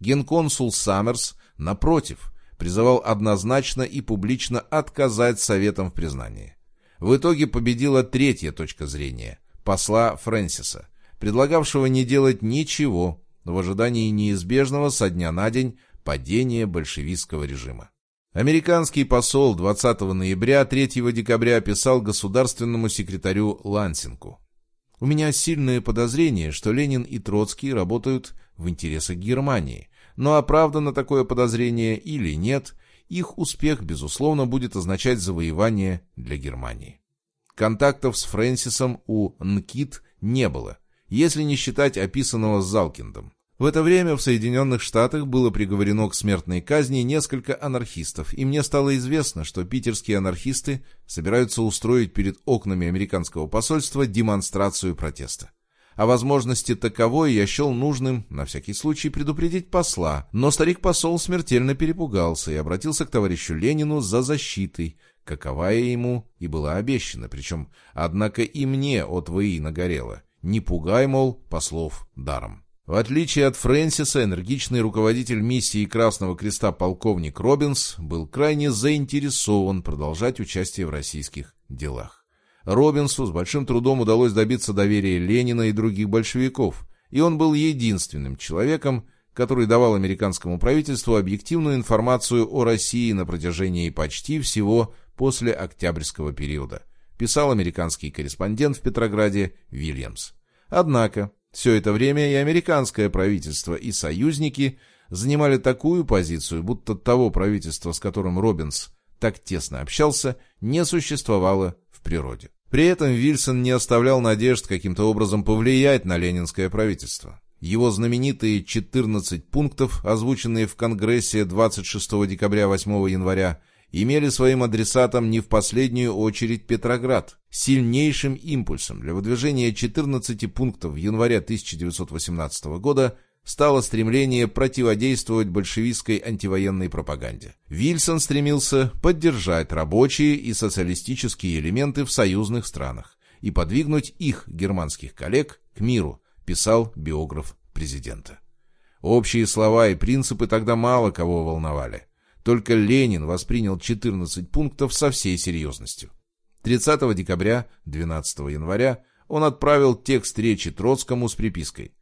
Генконсул Саммерс, напротив, призывал однозначно и публично отказать Советам в признании. В итоге победила третья точка зрения – посла Фрэнсиса, предлагавшего не делать ничего в ожидании неизбежного со дня на день падения большевистского режима. Американский посол 20 ноября 3 декабря писал государственному секретарю Лансинку. «У меня сильное подозрение, что Ленин и Троцкий работают в интересах Германии, но оправдано такое подозрение или нет, их успех, безусловно, будет означать завоевание для Германии. Контактов с Фрэнсисом у Нкит не было, если не считать описанного с Залкиндом. В это время в Соединенных Штатах было приговорено к смертной казни несколько анархистов, и мне стало известно, что питерские анархисты собираются устроить перед окнами американского посольства демонстрацию протеста. О возможности таковой я счел нужным, на всякий случай, предупредить посла, но старик-посол смертельно перепугался и обратился к товарищу Ленину за защитой, каковая ему и была обещана, причем, однако и мне от ВИ нагорело. Не пугай, мол, послов даром. В отличие от Фрэнсиса, энергичный руководитель миссии Красного Креста полковник Робинс был крайне заинтересован продолжать участие в российских делах. Робинсу с большим трудом удалось добиться доверия Ленина и других большевиков, и он был единственным человеком, который давал американскому правительству объективную информацию о России на протяжении почти всего после Октябрьского периода, писал американский корреспондент в Петрограде Вильямс. Однако, все это время и американское правительство, и союзники занимали такую позицию, будто того правительства, с которым Робинс так тесно общался, не существовало в природе. При этом Вильсон не оставлял надежд каким-то образом повлиять на ленинское правительство. Его знаменитые 14 пунктов, озвученные в Конгрессе 26 декабря 8 января, имели своим адресатом не в последнюю очередь Петроград. Сильнейшим импульсом для выдвижения 14 пунктов в январе 1918 года стало стремление противодействовать большевистской антивоенной пропаганде. Вильсон стремился поддержать рабочие и социалистические элементы в союзных странах и подвигнуть их, германских коллег, к миру, писал биограф президента. Общие слова и принципы тогда мало кого волновали. Только Ленин воспринял 14 пунктов со всей серьезностью. 30 декабря, 12 января он отправил текст речи Троцкому с припиской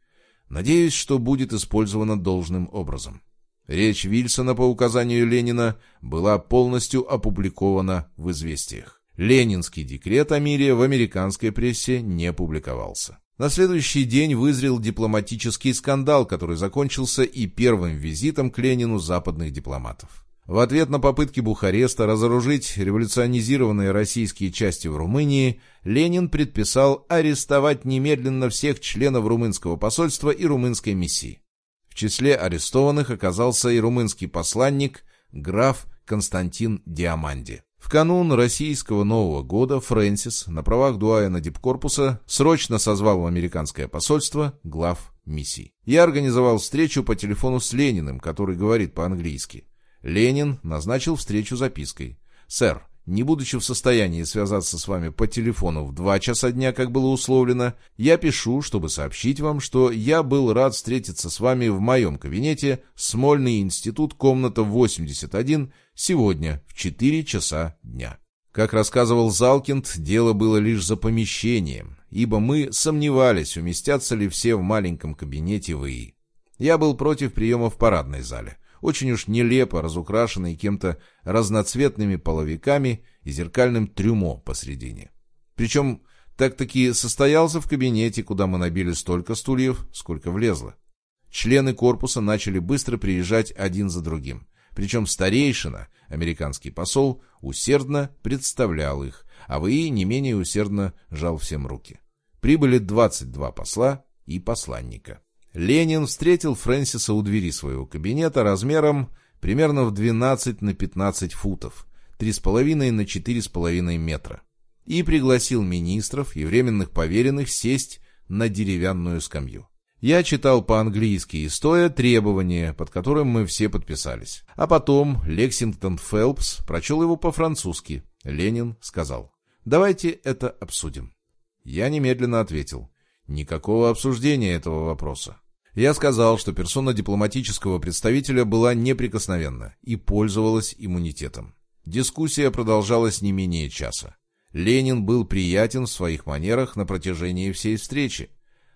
Надеюсь, что будет использовано должным образом. Речь Вильсона по указанию Ленина была полностью опубликована в «Известиях». Ленинский декрет о мире в американской прессе не публиковался. На следующий день вызрел дипломатический скандал, который закончился и первым визитом к Ленину западных дипломатов. В ответ на попытки Бухареста разоружить революционизированные российские части в Румынии, Ленин предписал арестовать немедленно всех членов румынского посольства и румынской миссии. В числе арестованных оказался и румынский посланник граф Константин Диаманди. В канун российского Нового года Фрэнсис на правах дуайна дипкорпуса срочно созвал в американское посольство глав миссий. Я организовал встречу по телефону с Лениным, который говорит по-английски. Ленин назначил встречу запиской. «Сэр, не будучи в состоянии связаться с вами по телефону в два часа дня, как было условлено, я пишу, чтобы сообщить вам, что я был рад встретиться с вами в моем кабинете Смольный институт, комната 81, сегодня в 4 часа дня». Как рассказывал Залкинд, дело было лишь за помещением, ибо мы сомневались, уместятся ли все в маленьком кабинете ВИИ. Я был против приема в парадной зале очень уж нелепо разукрашенный кем-то разноцветными половиками и зеркальным трюмо посредине. Причем так-таки состоялся в кабинете, куда мы набили столько стульев, сколько влезло. Члены корпуса начали быстро приезжать один за другим. Причем старейшина, американский посол, усердно представлял их, а ВИИ не менее усердно жал всем руки. Прибыли 22 посла и посланника. Ленин встретил Фрэнсиса у двери своего кабинета размером примерно в 12 на 15 футов, 3,5 на 4,5 метра, и пригласил министров и временных поверенных сесть на деревянную скамью. Я читал по-английски и стоя требования, под которым мы все подписались. А потом Лексингтон Фелпс прочел его по-французски. Ленин сказал, давайте это обсудим. Я немедленно ответил, никакого обсуждения этого вопроса. Я сказал, что персона дипломатического представителя была неприкосновенна и пользовалась иммунитетом. Дискуссия продолжалась не менее часа. Ленин был приятен в своих манерах на протяжении всей встречи.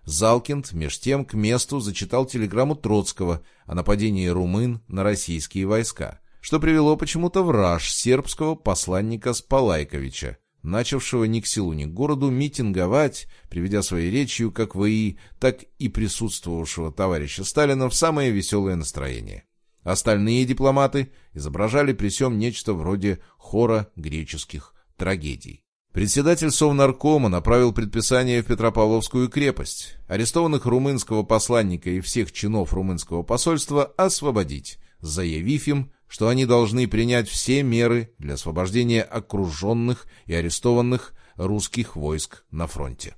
Залкинд, меж тем, к месту зачитал телеграмму Троцкого о нападении румын на российские войска, что привело почему-то в сербского посланника Спалайковича, начавшего ни к селу, ни к городу митинговать, приведя своей речью как ВИИ, так и присутствовавшего товарища Сталина в самое веселое настроение. Остальные дипломаты изображали при всем нечто вроде хора греческих трагедий. Председатель Совнаркома направил предписание в Петропавловскую крепость, арестованных румынского посланника и всех чинов румынского посольства освободить, заявив им, что они должны принять все меры для освобождения окруженных и арестованных русских войск на фронте.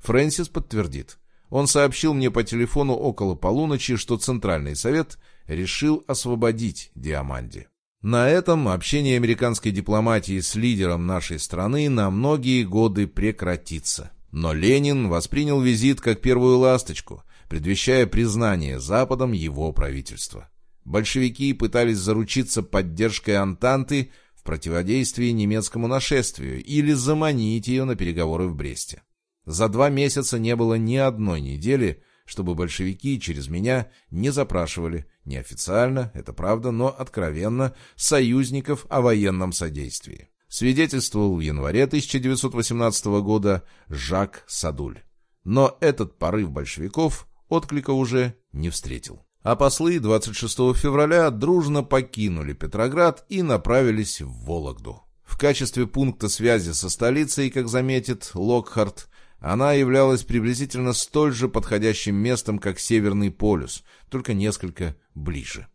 Фрэнсис подтвердит. Он сообщил мне по телефону около полуночи, что Центральный Совет решил освободить Диаманди. На этом общение американской дипломатии с лидером нашей страны на многие годы прекратится. Но Ленин воспринял визит как первую ласточку, предвещая признание Западом его правительства большевики пытались заручиться поддержкой Антанты в противодействии немецкому нашествию или заманить ее на переговоры в Бресте. За два месяца не было ни одной недели, чтобы большевики через меня не запрашивали, неофициально, это правда, но откровенно, союзников о военном содействии. Свидетельствовал в январе 1918 года Жак Садуль. Но этот порыв большевиков отклика уже не встретил. А послы 26 февраля дружно покинули Петроград и направились в Вологду. В качестве пункта связи со столицей, как заметит Локхарт, она являлась приблизительно столь же подходящим местом, как Северный полюс, только несколько ближе.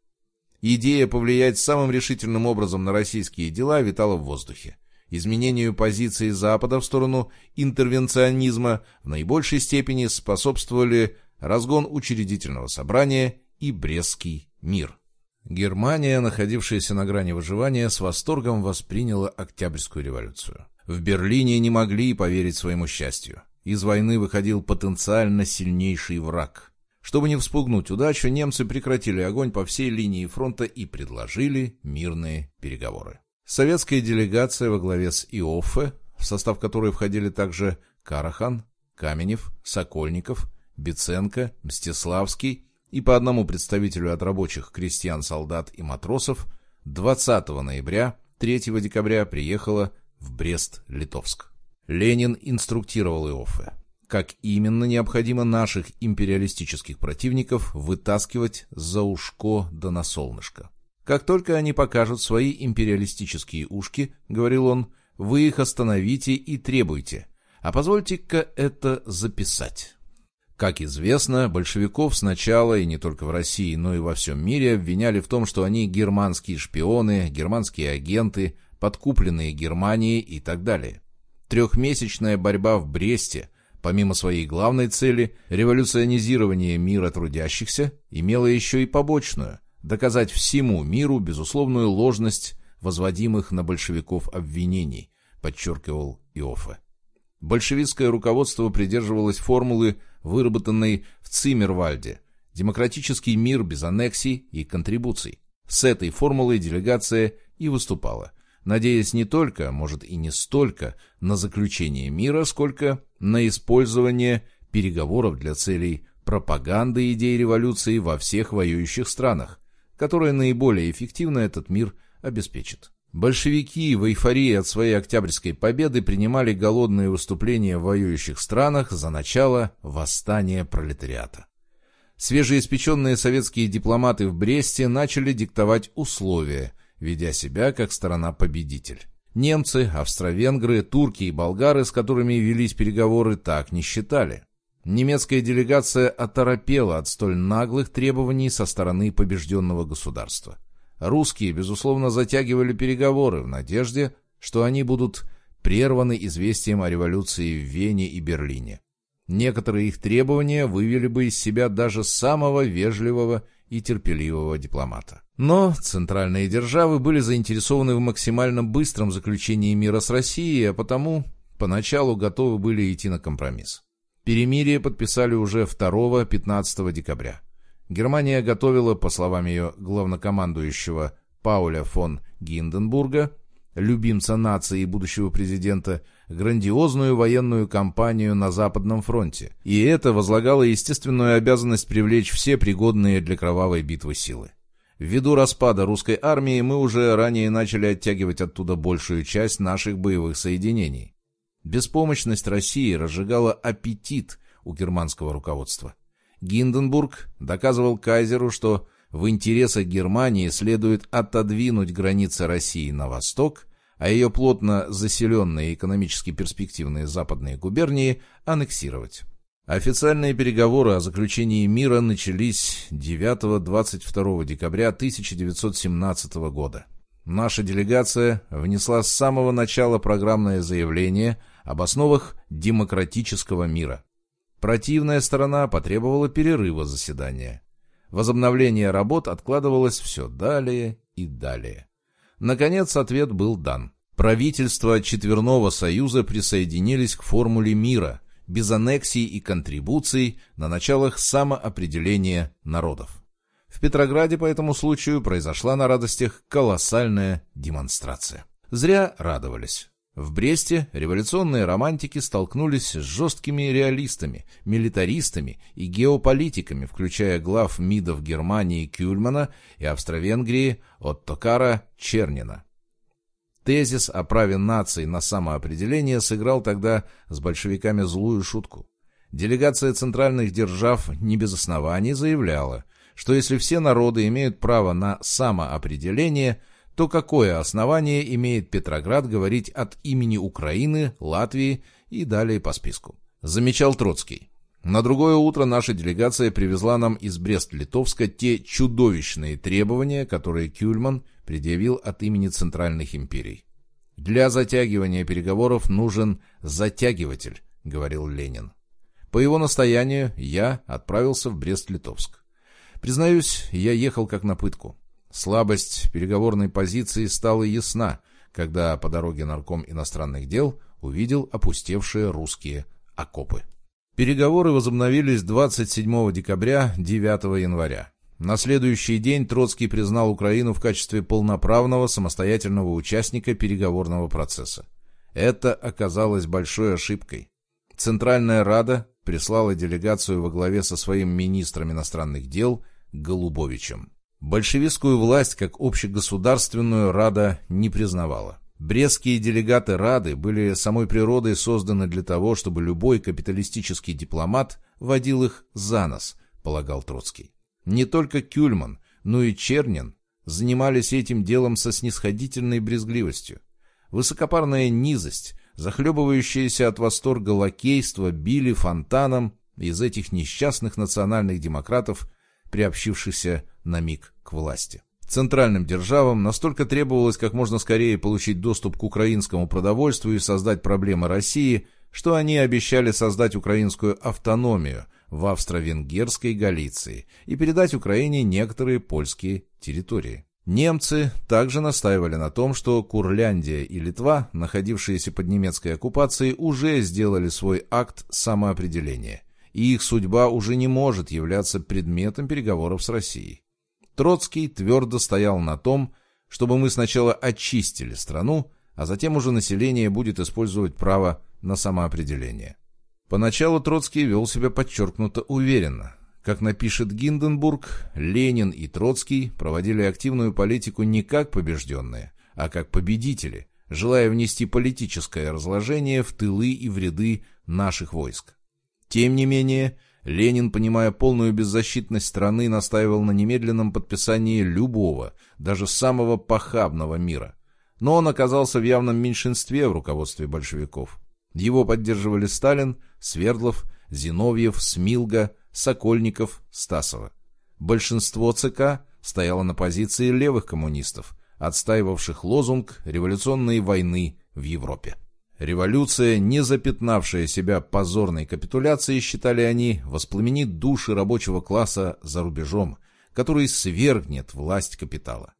Идея повлиять самым решительным образом на российские дела витала в воздухе. Изменению позиции Запада в сторону интервенционизма в наибольшей степени способствовали разгон учредительного собрания и Брестский мир. Германия, находившаяся на грани выживания, с восторгом восприняла Октябрьскую революцию. В Берлине не могли поверить своему счастью. Из войны выходил потенциально сильнейший враг. Чтобы не вспугнуть удачу, немцы прекратили огонь по всей линии фронта и предложили мирные переговоры. Советская делегация во главе с Иоффе, в состав которой входили также Карахан, Каменев, Сокольников, Биценко, Мстиславский и по одному представителю от рабочих, крестьян, солдат и матросов 20 ноября 3 декабря приехала в Брест-Литовск. Ленин инструктировал Иоффе, как именно необходимо наших империалистических противников вытаскивать за ушко да на солнышко. Как только они покажут свои империалистические ушки, говорил он, вы их остановите и требуйте, а позвольте-ка это записать. Как известно, большевиков сначала, и не только в России, но и во всем мире, обвиняли в том, что они германские шпионы, германские агенты, подкупленные Германией и так далее. Трехмесячная борьба в Бресте, помимо своей главной цели, революционизирования мира трудящихся, имела еще и побочную – доказать всему миру безусловную ложность возводимых на большевиков обвинений, подчеркивал Иоффе. Большевистское руководство придерживалось формулы выработанной в Циммервальде «Демократический мир без аннексий и контрибуций». С этой формулой делегация и выступала, надеясь не только, может и не столько, на заключение мира, сколько на использование переговоров для целей пропаганды идей революции во всех воюющих странах, которая наиболее эффективно этот мир обеспечит. Большевики в эйфории от своей Октябрьской победы принимали голодные выступления в воюющих странах за начало восстания пролетариата. Свежеиспеченные советские дипломаты в Бресте начали диктовать условия, ведя себя как страна-победитель. Немцы, австро-венгры, турки и болгары, с которыми велись переговоры, так не считали. Немецкая делегация оторопела от столь наглых требований со стороны побежденного государства. Русские, безусловно, затягивали переговоры в надежде, что они будут прерваны известием о революции в Вене и Берлине. Некоторые их требования вывели бы из себя даже самого вежливого и терпеливого дипломата. Но центральные державы были заинтересованы в максимально быстром заключении мира с Россией, а потому поначалу готовы были идти на компромисс. Перемирие подписали уже 2-15 декабря. Германия готовила, по словам ее главнокомандующего Пауля фон Гинденбурга, любимца нации и будущего президента, грандиозную военную кампанию на Западном фронте. И это возлагало естественную обязанность привлечь все пригодные для кровавой битвы силы. Ввиду распада русской армии мы уже ранее начали оттягивать оттуда большую часть наших боевых соединений. Беспомощность России разжигала аппетит у германского руководства. Гинденбург доказывал кайзеру, что в интересах Германии следует отодвинуть границы России на восток, а ее плотно заселенные экономически перспективные западные губернии аннексировать. Официальные переговоры о заключении мира начались 9-22 декабря 1917 года. Наша делегация внесла с самого начала программное заявление об основах демократического мира. Противная сторона потребовала перерыва заседания. Возобновление работ откладывалось все далее и далее. Наконец ответ был дан. Правительства Четверного Союза присоединились к формуле мира, без аннексий и контрибуций на началах самоопределения народов. В Петрограде по этому случаю произошла на радостях колоссальная демонстрация. Зря радовались. В Бресте революционные романтики столкнулись с жесткими реалистами, милитаристами и геополитиками, включая глав МИДов Германии Кюльмана и Австро-Венгрии Оттокара Чернина. Тезис о праве наций на самоопределение сыграл тогда с большевиками злую шутку. Делегация центральных держав не без оснований заявляла, что если все народы имеют право на самоопределение, то какое основание имеет Петроград говорить от имени Украины, Латвии и далее по списку? Замечал Троцкий. На другое утро наша делегация привезла нам из Брест-Литовска те чудовищные требования, которые Кюльман предъявил от имени центральных империй. «Для затягивания переговоров нужен затягиватель», — говорил Ленин. По его настоянию я отправился в Брест-Литовск. Признаюсь, я ехал как на пытку. Слабость переговорной позиции стала ясна, когда по дороге нарком иностранных дел увидел опустевшие русские окопы. Переговоры возобновились 27 декабря 9 января. На следующий день Троцкий признал Украину в качестве полноправного самостоятельного участника переговорного процесса. Это оказалось большой ошибкой. Центральная Рада прислала делегацию во главе со своим министром иностранных дел Голубовичем. Большевистскую власть как общегосударственную Рада не признавала. Брестские делегаты Рады были самой природой созданы для того, чтобы любой капиталистический дипломат водил их за нос, полагал Троцкий. Не только Кюльман, но и Чернин занимались этим делом со снисходительной брезгливостью. Высокопарная низость, захлебывающаяся от восторга лакейства, били фонтаном из этих несчастных национальных демократов, приобщившихся на миг к власти. Центральным державам настолько требовалось как можно скорее получить доступ к украинскому продовольствию и создать проблемы России, что они обещали создать украинскую автономию в австро-венгерской Галиции и передать Украине некоторые польские территории. Немцы также настаивали на том, что Курляндия и Литва, находившиеся под немецкой оккупацией, уже сделали свой акт самоопределения, и их судьба уже не может являться предметом переговоров с Россией. Троцкий твердо стоял на том, чтобы мы сначала очистили страну, а затем уже население будет использовать право на самоопределение. Поначалу Троцкий вел себя подчеркнуто уверенно. Как напишет Гинденбург, Ленин и Троцкий проводили активную политику не как побежденные, а как победители, желая внести политическое разложение в тылы и в ряды наших войск. Тем не менее, Ленин, понимая полную беззащитность страны, настаивал на немедленном подписании любого, даже самого похабного мира. Но он оказался в явном меньшинстве в руководстве большевиков. Его поддерживали Сталин, Свердлов, Зиновьев, Смилга, Сокольников, Стасова. Большинство ЦК стояло на позиции левых коммунистов, отстаивавших лозунг революционной войны в Европе. Революция, не запятнавшая себя позорной капитуляцией, считали они, воспламенит души рабочего класса за рубежом, который свергнет власть капитала.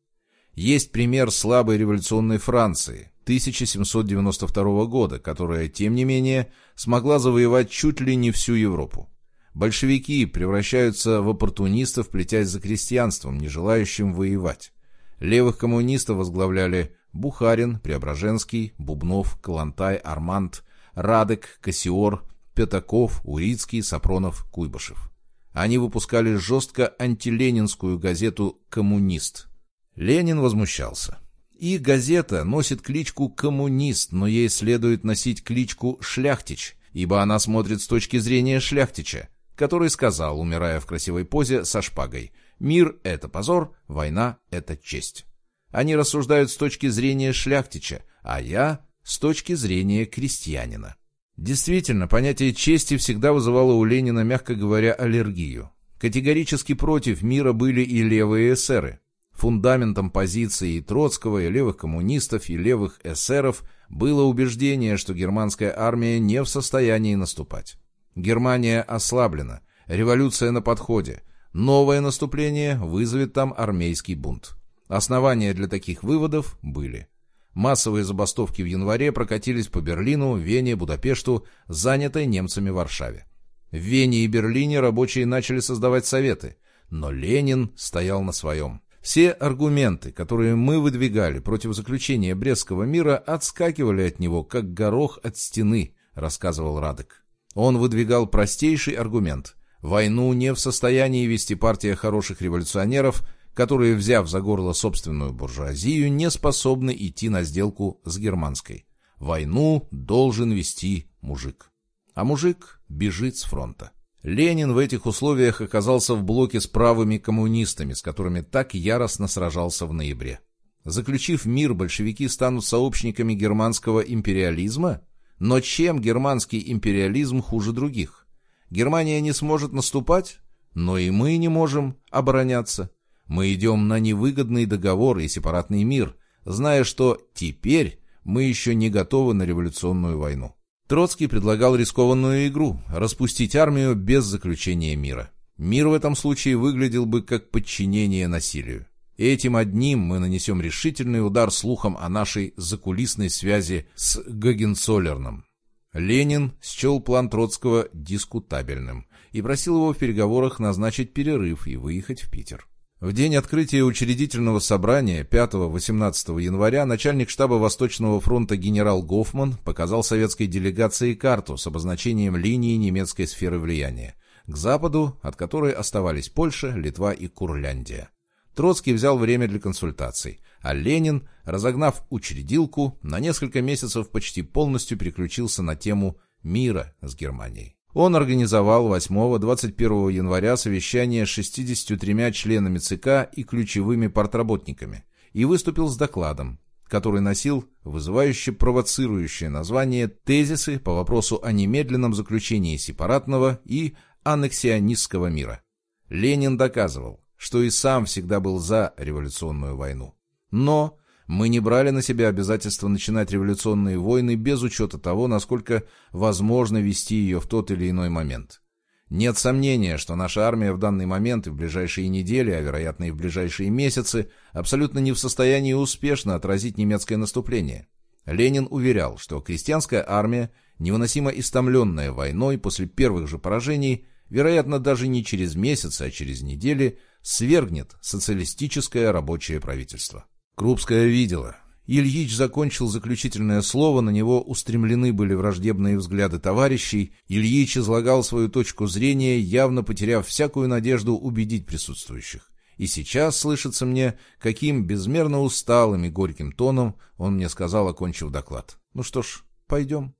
Есть пример слабой революционной Франции 1792 года, которая, тем не менее, смогла завоевать чуть ли не всю Европу. Большевики превращаются в оппортунистов, плетясь за крестьянством, не желающим воевать. Левых коммунистов возглавляли Бухарин, Преображенский, Бубнов, Калантай, Арманд, Радек, Кассиор, Пятаков, Урицкий, Сапронов, Куйбышев. Они выпускали жестко антиленинскую газету «Коммунист». Ленин возмущался. Их газета носит кличку «Коммунист», но ей следует носить кличку «Шляхтич», ибо она смотрит с точки зрения Шляхтича, который сказал, умирая в красивой позе со шпагой, «Мир — это позор, война — это честь». Они рассуждают с точки зрения шляхтича, а я — с точки зрения крестьянина. Действительно, понятие чести всегда вызывало у Ленина, мягко говоря, аллергию. Категорически против мира были и левые эсеры. Фундаментом позиции и Троцкого, и левых коммунистов, и левых эсеров было убеждение, что германская армия не в состоянии наступать. Германия ослаблена, революция на подходе, новое наступление вызовет там армейский бунт. Основания для таких выводов были. Массовые забастовки в январе прокатились по Берлину, Вене, Будапешту, занятой немцами Варшаве. В Вене и Берлине рабочие начали создавать советы, но Ленин стоял на своем. Все аргументы, которые мы выдвигали против заключения Брестского мира, отскакивали от него, как горох от стены, рассказывал Радек. Он выдвигал простейший аргумент. Войну не в состоянии вести партия хороших революционеров – которые, взяв за горло собственную буржуазию, не способны идти на сделку с германской. Войну должен вести мужик. А мужик бежит с фронта. Ленин в этих условиях оказался в блоке с правыми коммунистами, с которыми так яростно сражался в ноябре. Заключив мир, большевики станут сообщниками германского империализма? Но чем германский империализм хуже других? Германия не сможет наступать, но и мы не можем обороняться. Мы идем на невыгодный договор и сепаратный мир, зная, что теперь мы еще не готовы на революционную войну. Троцкий предлагал рискованную игру – распустить армию без заключения мира. Мир в этом случае выглядел бы как подчинение насилию. Этим одним мы нанесем решительный удар слухом о нашей закулисной связи с Гагенцоллерном. Ленин счел план Троцкого дискутабельным и просил его в переговорах назначить перерыв и выехать в Питер. В день открытия учредительного собрания 5-18 января начальник штаба Восточного фронта генерал Гофман показал советской делегации карту с обозначением линии немецкой сферы влияния, к западу, от которой оставались Польша, Литва и Курляндия. Троцкий взял время для консультаций, а Ленин, разогнав учредилку, на несколько месяцев почти полностью переключился на тему мира с Германией. Он организовал 8-21 января совещание с 63 членами ЦК и ключевыми партработниками и выступил с докладом, который носил вызывающе провоцирующее название «Тезисы по вопросу о немедленном заключении сепаратного и аннексионистского мира». Ленин доказывал, что и сам всегда был за революционную войну. Но мы не брали на себя обязательство начинать революционные войны без учета того, насколько возможно вести ее в тот или иной момент. Нет сомнения, что наша армия в данный момент и в ближайшие недели, а вероятно и в ближайшие месяцы, абсолютно не в состоянии успешно отразить немецкое наступление. Ленин уверял, что крестьянская армия, невыносимо истомленная войной после первых же поражений, вероятно даже не через месяцы, а через недели – свергнет социалистическое рабочее правительство. Крупская видела. Ильич закончил заключительное слово, на него устремлены были враждебные взгляды товарищей. Ильич излагал свою точку зрения, явно потеряв всякую надежду убедить присутствующих. И сейчас слышится мне, каким безмерно усталым и горьким тоном он мне сказал, окончив доклад. Ну что ж, пойдем.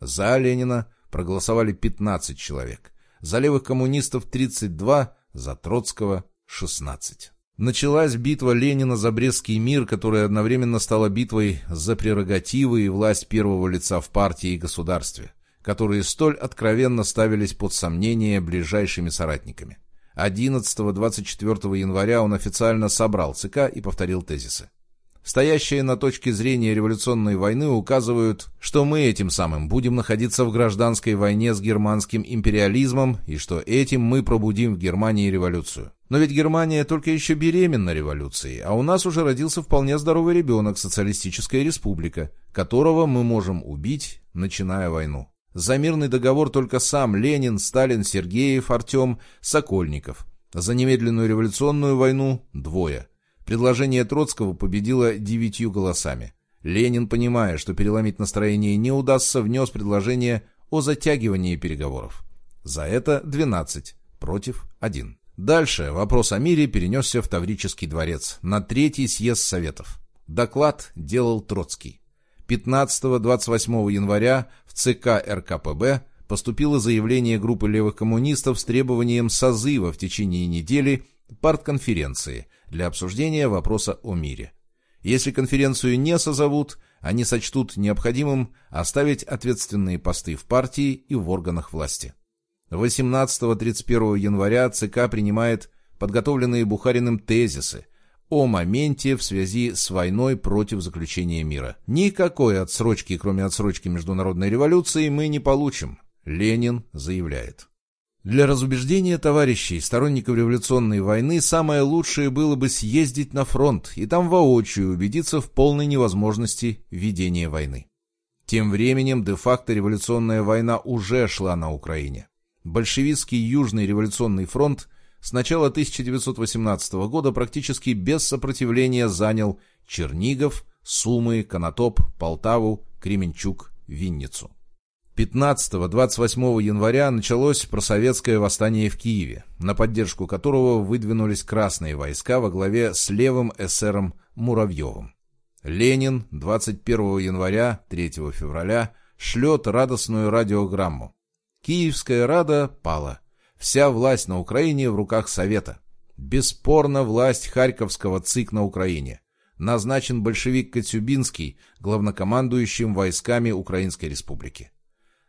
За Ленина проголосовали 15 человек. За левых коммунистов 32, за Троцкого 16. Началась битва Ленина за Брестский мир, которая одновременно стала битвой за прерогативы и власть первого лица в партии и государстве, которые столь откровенно ставились под сомнение ближайшими соратниками. 11-24 января он официально собрал ЦК и повторил тезисы. Стоящие на точке зрения революционной войны указывают, что мы этим самым будем находиться в гражданской войне с германским империализмом и что этим мы пробудим в Германии революцию. Но ведь Германия только еще беременна революцией, а у нас уже родился вполне здоровый ребенок, социалистическая республика, которого мы можем убить, начиная войну. За мирный договор только сам Ленин, Сталин, Сергеев, Артем, Сокольников. За немедленную революционную войну – двое – Предложение Троцкого победило девятью голосами. Ленин, понимая, что переломить настроение не удастся, внес предложение о затягивании переговоров. За это 12, против 1. Дальше вопрос о мире перенесся в Таврический дворец, на третий съезд Советов. Доклад делал Троцкий. 15-28 января в ЦК РКПБ поступило заявление группы левых коммунистов с требованием созыва в течение недели партконференции для обсуждения вопроса о мире. Если конференцию не созовут, они сочтут необходимым оставить ответственные посты в партии и в органах власти. 18-31 января ЦК принимает подготовленные Бухариным тезисы о моменте в связи с войной против заключения мира. Никакой отсрочки, кроме отсрочки международной революции, мы не получим, Ленин заявляет. Для разубеждения товарищей, сторонников революционной войны, самое лучшее было бы съездить на фронт и там воочию убедиться в полной невозможности ведения войны. Тем временем де-факто революционная война уже шла на Украине. Большевистский Южный революционный фронт с начала 1918 года практически без сопротивления занял Чернигов, Сумы, Конотоп, Полтаву, Кременчук, Винницу. 15-28 января началось просоветское восстание в Киеве, на поддержку которого выдвинулись красные войска во главе с левым эсером Муравьевым. Ленин 21 января, 3 февраля шлет радостную радиограмму. Киевская Рада пала. Вся власть на Украине в руках Совета. Бесспорно власть Харьковского ЦИК на Украине. Назначен большевик Коцюбинский главнокомандующим войсками Украинской Республики.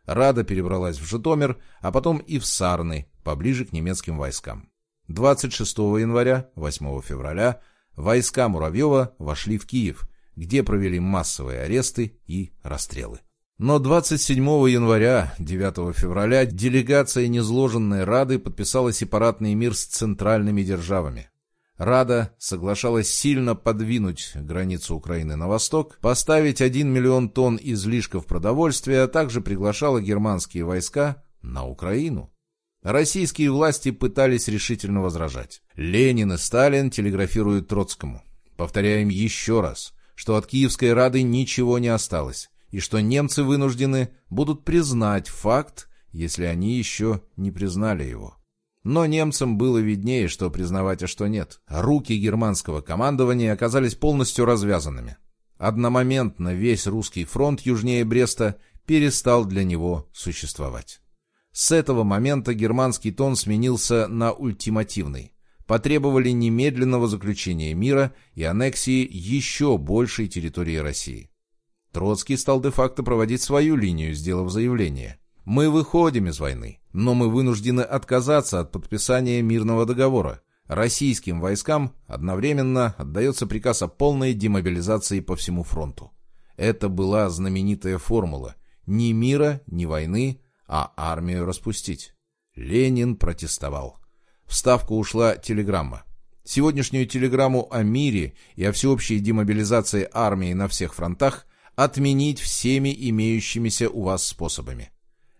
Рада перебралась в Житомир, а потом и в Сарны, поближе к немецким войскам. 26 января, 8 февраля войска Муравьева вошли в Киев, где провели массовые аресты и расстрелы. Но 27 января, 9 февраля делегация незложенной Рады подписала сепаратный мир с центральными державами. Рада соглашалась сильно подвинуть границу Украины на восток, поставить 1 миллион тонн излишков продовольствия, а также приглашала германские войска на Украину. Российские власти пытались решительно возражать. Ленин и Сталин телеграфируют Троцкому. Повторяем еще раз, что от Киевской Рады ничего не осталось, и что немцы вынуждены будут признать факт, если они еще не признали его. Но немцам было виднее, что признавать, а что нет. Руки германского командования оказались полностью развязанными. Одномоментно весь русский фронт южнее Бреста перестал для него существовать. С этого момента германский тон сменился на ультимативный. Потребовали немедленного заключения мира и аннексии еще большей территории России. Троцкий стал де-факто проводить свою линию, сделав заявление. «Мы выходим из войны, но мы вынуждены отказаться от подписания мирного договора. Российским войскам одновременно отдается приказ о полной демобилизации по всему фронту». Это была знаменитая формула «ни мира, ни войны, а армию распустить. Ленин протестовал. В Ставку ушла телеграмма. Сегодняшнюю телеграмму о мире и о всеобщей демобилизации армии на всех фронтах отменить всеми имеющимися у вас способами.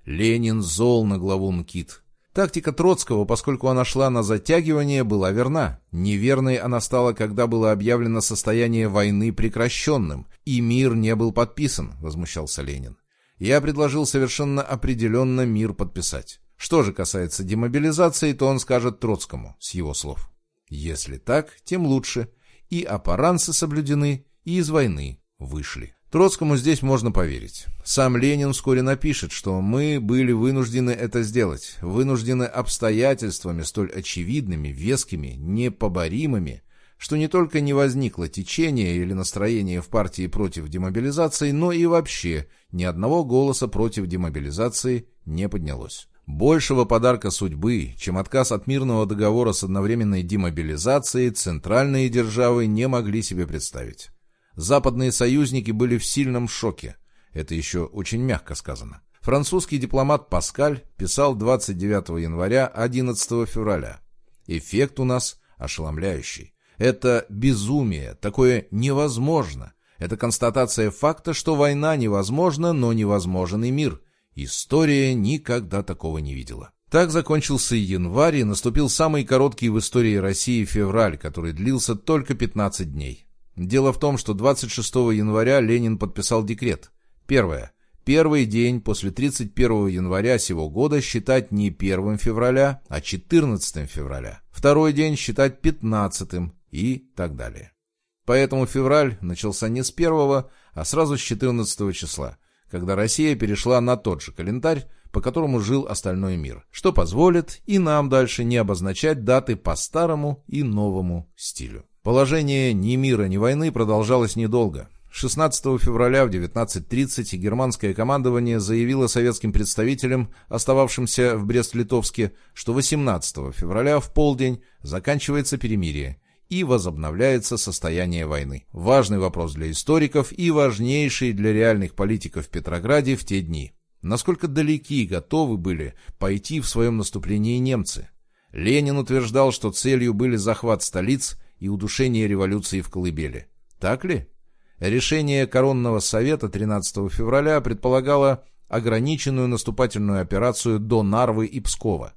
Ленин зол на главу НКИТ. Тактика Троцкого, поскольку она шла на затягивание, была верна. Неверной она стала, когда было объявлено состояние войны прекращенным, и мир не был подписан, возмущался Ленин я предложил совершенно определенно мир подписать. Что же касается демобилизации, то он скажет Троцкому, с его слов. Если так, тем лучше. И аппаранцы соблюдены, и из войны вышли. Троцкому здесь можно поверить. Сам Ленин вскоре напишет, что мы были вынуждены это сделать, вынуждены обстоятельствами столь очевидными, вескими, непоборимыми, что не только не возникло течение или настроение в партии против демобилизации, но и вообще ни одного голоса против демобилизации не поднялось. Большего подарка судьбы, чем отказ от мирного договора с одновременной демобилизацией, центральные державы не могли себе представить. Западные союзники были в сильном шоке. Это еще очень мягко сказано. Французский дипломат Паскаль писал 29 января 11 февраля. Эффект у нас ошеломляющий. Это безумие, такое невозможно. Это констатация факта, что война невозможна, но невозможен и мир. История никогда такого не видела. Так закончился январь и наступил самый короткий в истории России февраль, который длился только 15 дней. Дело в том, что 26 января Ленин подписал декрет. Первое. Первый день после 31 января сего года считать не 1 февраля, а 14 февраля. Второй день считать 15 и так далее. Поэтому февраль начался не с 1, а сразу с 14 числа, когда Россия перешла на тот же календарь, по которому жил остальной мир, что позволит и нам дальше не обозначать даты по старому и новому стилю. Положение ни мира, ни войны продолжалось недолго. 16 февраля в 19.30 германское командование заявило советским представителям, остававшимся в Брест-Литовске, что 18 февраля в полдень заканчивается перемирие, и возобновляется состояние войны. Важный вопрос для историков и важнейший для реальных политиков в Петрограде в те дни. Насколько далеки готовы были пойти в своем наступлении немцы? Ленин утверждал, что целью были захват столиц и удушение революции в Колыбели. Так ли? Решение Коронного совета 13 февраля предполагало ограниченную наступательную операцию до Нарвы и Пскова.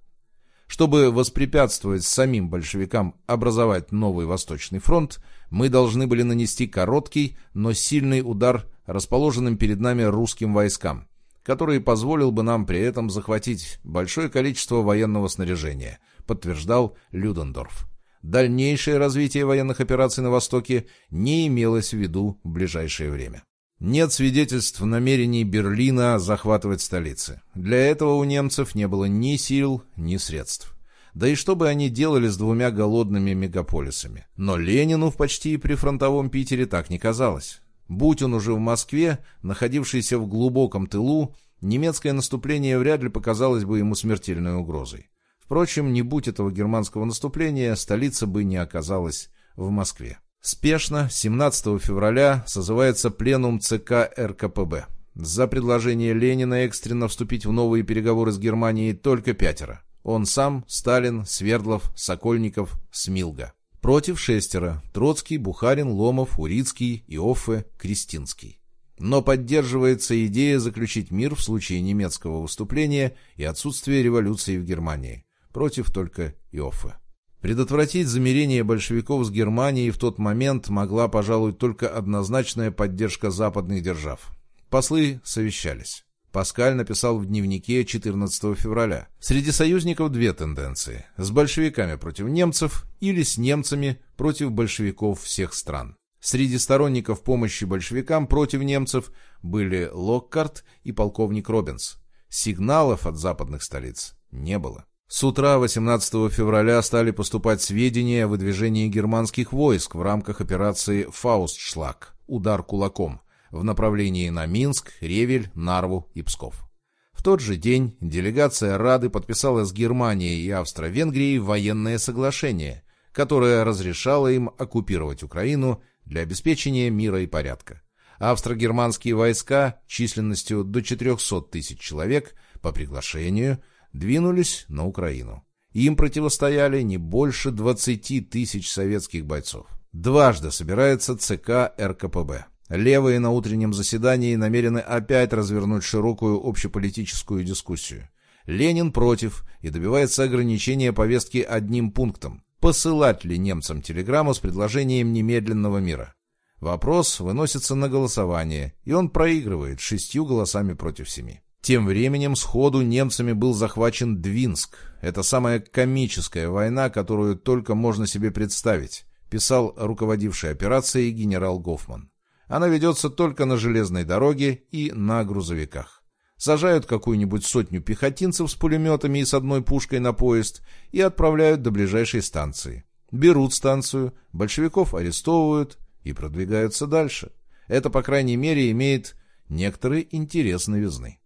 Чтобы воспрепятствовать самим большевикам образовать новый Восточный фронт, мы должны были нанести короткий, но сильный удар расположенным перед нами русским войскам, который позволил бы нам при этом захватить большое количество военного снаряжения, подтверждал Людендорф. Дальнейшее развитие военных операций на Востоке не имелось в виду в ближайшее время. Нет свидетельств намерений Берлина захватывать столицы. Для этого у немцев не было ни сил, ни средств. Да и что бы они делали с двумя голодными мегаполисами? Но Ленину в почти прифронтовом Питере так не казалось. Будь он уже в Москве, находившийся в глубоком тылу, немецкое наступление вряд ли показалось бы ему смертельной угрозой. Впрочем, не будь этого германского наступления, столица бы не оказалась в Москве. Спешно, 17 февраля, созывается пленум ЦК РКПБ. За предложение Ленина экстренно вступить в новые переговоры с Германией только пятеро. Он сам, Сталин, Свердлов, Сокольников, Смилга. Против шестеро – Троцкий, Бухарин, Ломов, Урицкий, Иоффе, Кристинский. Но поддерживается идея заключить мир в случае немецкого выступления и отсутствия революции в Германии. Против только Иоффе. Предотвратить замерение большевиков с Германией в тот момент могла, пожалуй, только однозначная поддержка западных держав. Послы совещались. Паскаль написал в дневнике 14 февраля. Среди союзников две тенденции. С большевиками против немцев или с немцами против большевиков всех стран. Среди сторонников помощи большевикам против немцев были Локкарт и полковник Робинс. Сигналов от западных столиц не было. С утра 18 февраля стали поступать сведения о выдвижении германских войск в рамках операции «Фаустшлаг» – «Удар кулаком», в направлении на Минск, Ревель, Нарву и Псков. В тот же день делегация Рады подписала с Германией и Австро-Венгрией военное соглашение, которое разрешало им оккупировать Украину для обеспечения мира и порядка. Австро-германские войска численностью до 400 тысяч человек по приглашению двинулись на Украину. Им противостояли не больше 20 тысяч советских бойцов. Дважды собирается ЦК РКПБ. Левые на утреннем заседании намерены опять развернуть широкую общеполитическую дискуссию. Ленин против и добивается ограничения повестки одним пунктом – посылать ли немцам телеграмму с предложением немедленного мира. Вопрос выносится на голосование, и он проигрывает шестью голосами против семи. Тем временем сходу немцами был захвачен Двинск. Это самая комическая война, которую только можно себе представить, писал руководивший операцией генерал Гофман. Она ведется только на железной дороге и на грузовиках. Сажают какую-нибудь сотню пехотинцев с пулеметами и с одной пушкой на поезд и отправляют до ближайшей станции. Берут станцию, большевиков арестовывают и продвигаются дальше. Это, по крайней мере, имеет некоторый интерес новизны.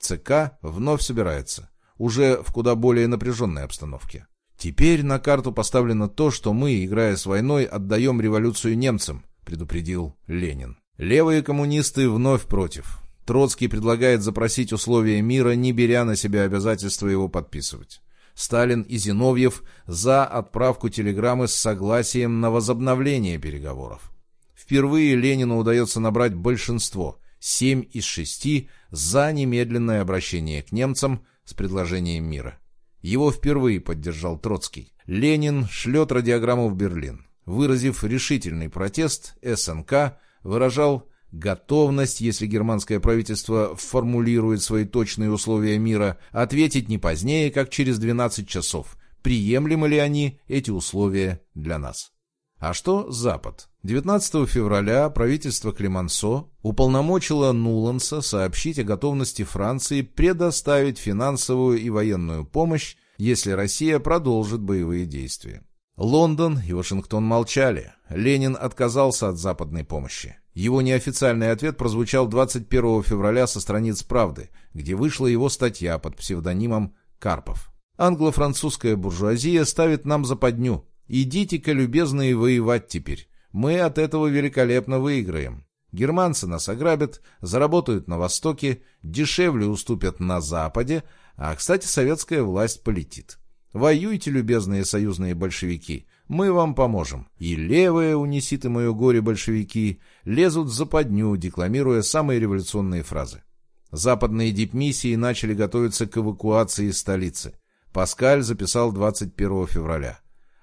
ЦК вновь собирается, уже в куда более напряженной обстановке. Теперь на карту поставлено то, что мы, играя с войной, отдаем революцию немцам, предупредил Ленин. Левые коммунисты вновь против. Троцкий предлагает запросить условия мира, не беря на себя обязательства его подписывать. Сталин и Зиновьев за отправку телеграммы с согласием на возобновление переговоров. Впервые Ленину удается набрать большинство, 7 из 6, за немедленное обращение к немцам с предложением мира. Его впервые поддержал Троцкий. Ленин шлет радиограмму в Берлин. Выразив решительный протест, СНК выражал готовность, если германское правительство формулирует свои точные условия мира, ответить не позднее, как через 12 часов, приемлемы ли они, эти условия, для нас. А что Запад? 19 февраля правительство Климансо уполномочило Нуланса сообщить о готовности Франции предоставить финансовую и военную помощь, если Россия продолжит боевые действия. Лондон и Вашингтон молчали. Ленин отказался от западной помощи. Его неофициальный ответ прозвучал 21 февраля со страниц «Правды», где вышла его статья под псевдонимом «Карпов». «Англо-французская буржуазия ставит нам западню. Идите-ка, любезные, воевать теперь. Мы от этого великолепно выиграем. Германцы нас ограбят, заработают на Востоке, дешевле уступят на Западе, а, кстати, советская власть полетит. Воюйте, любезные союзные большевики, мы вам поможем. И левые, унеси ты мое горе, большевики, лезут в западню, декламируя самые революционные фразы. Западные дипмиссии начали готовиться к эвакуации из столицы. Паскаль записал 21 февраля.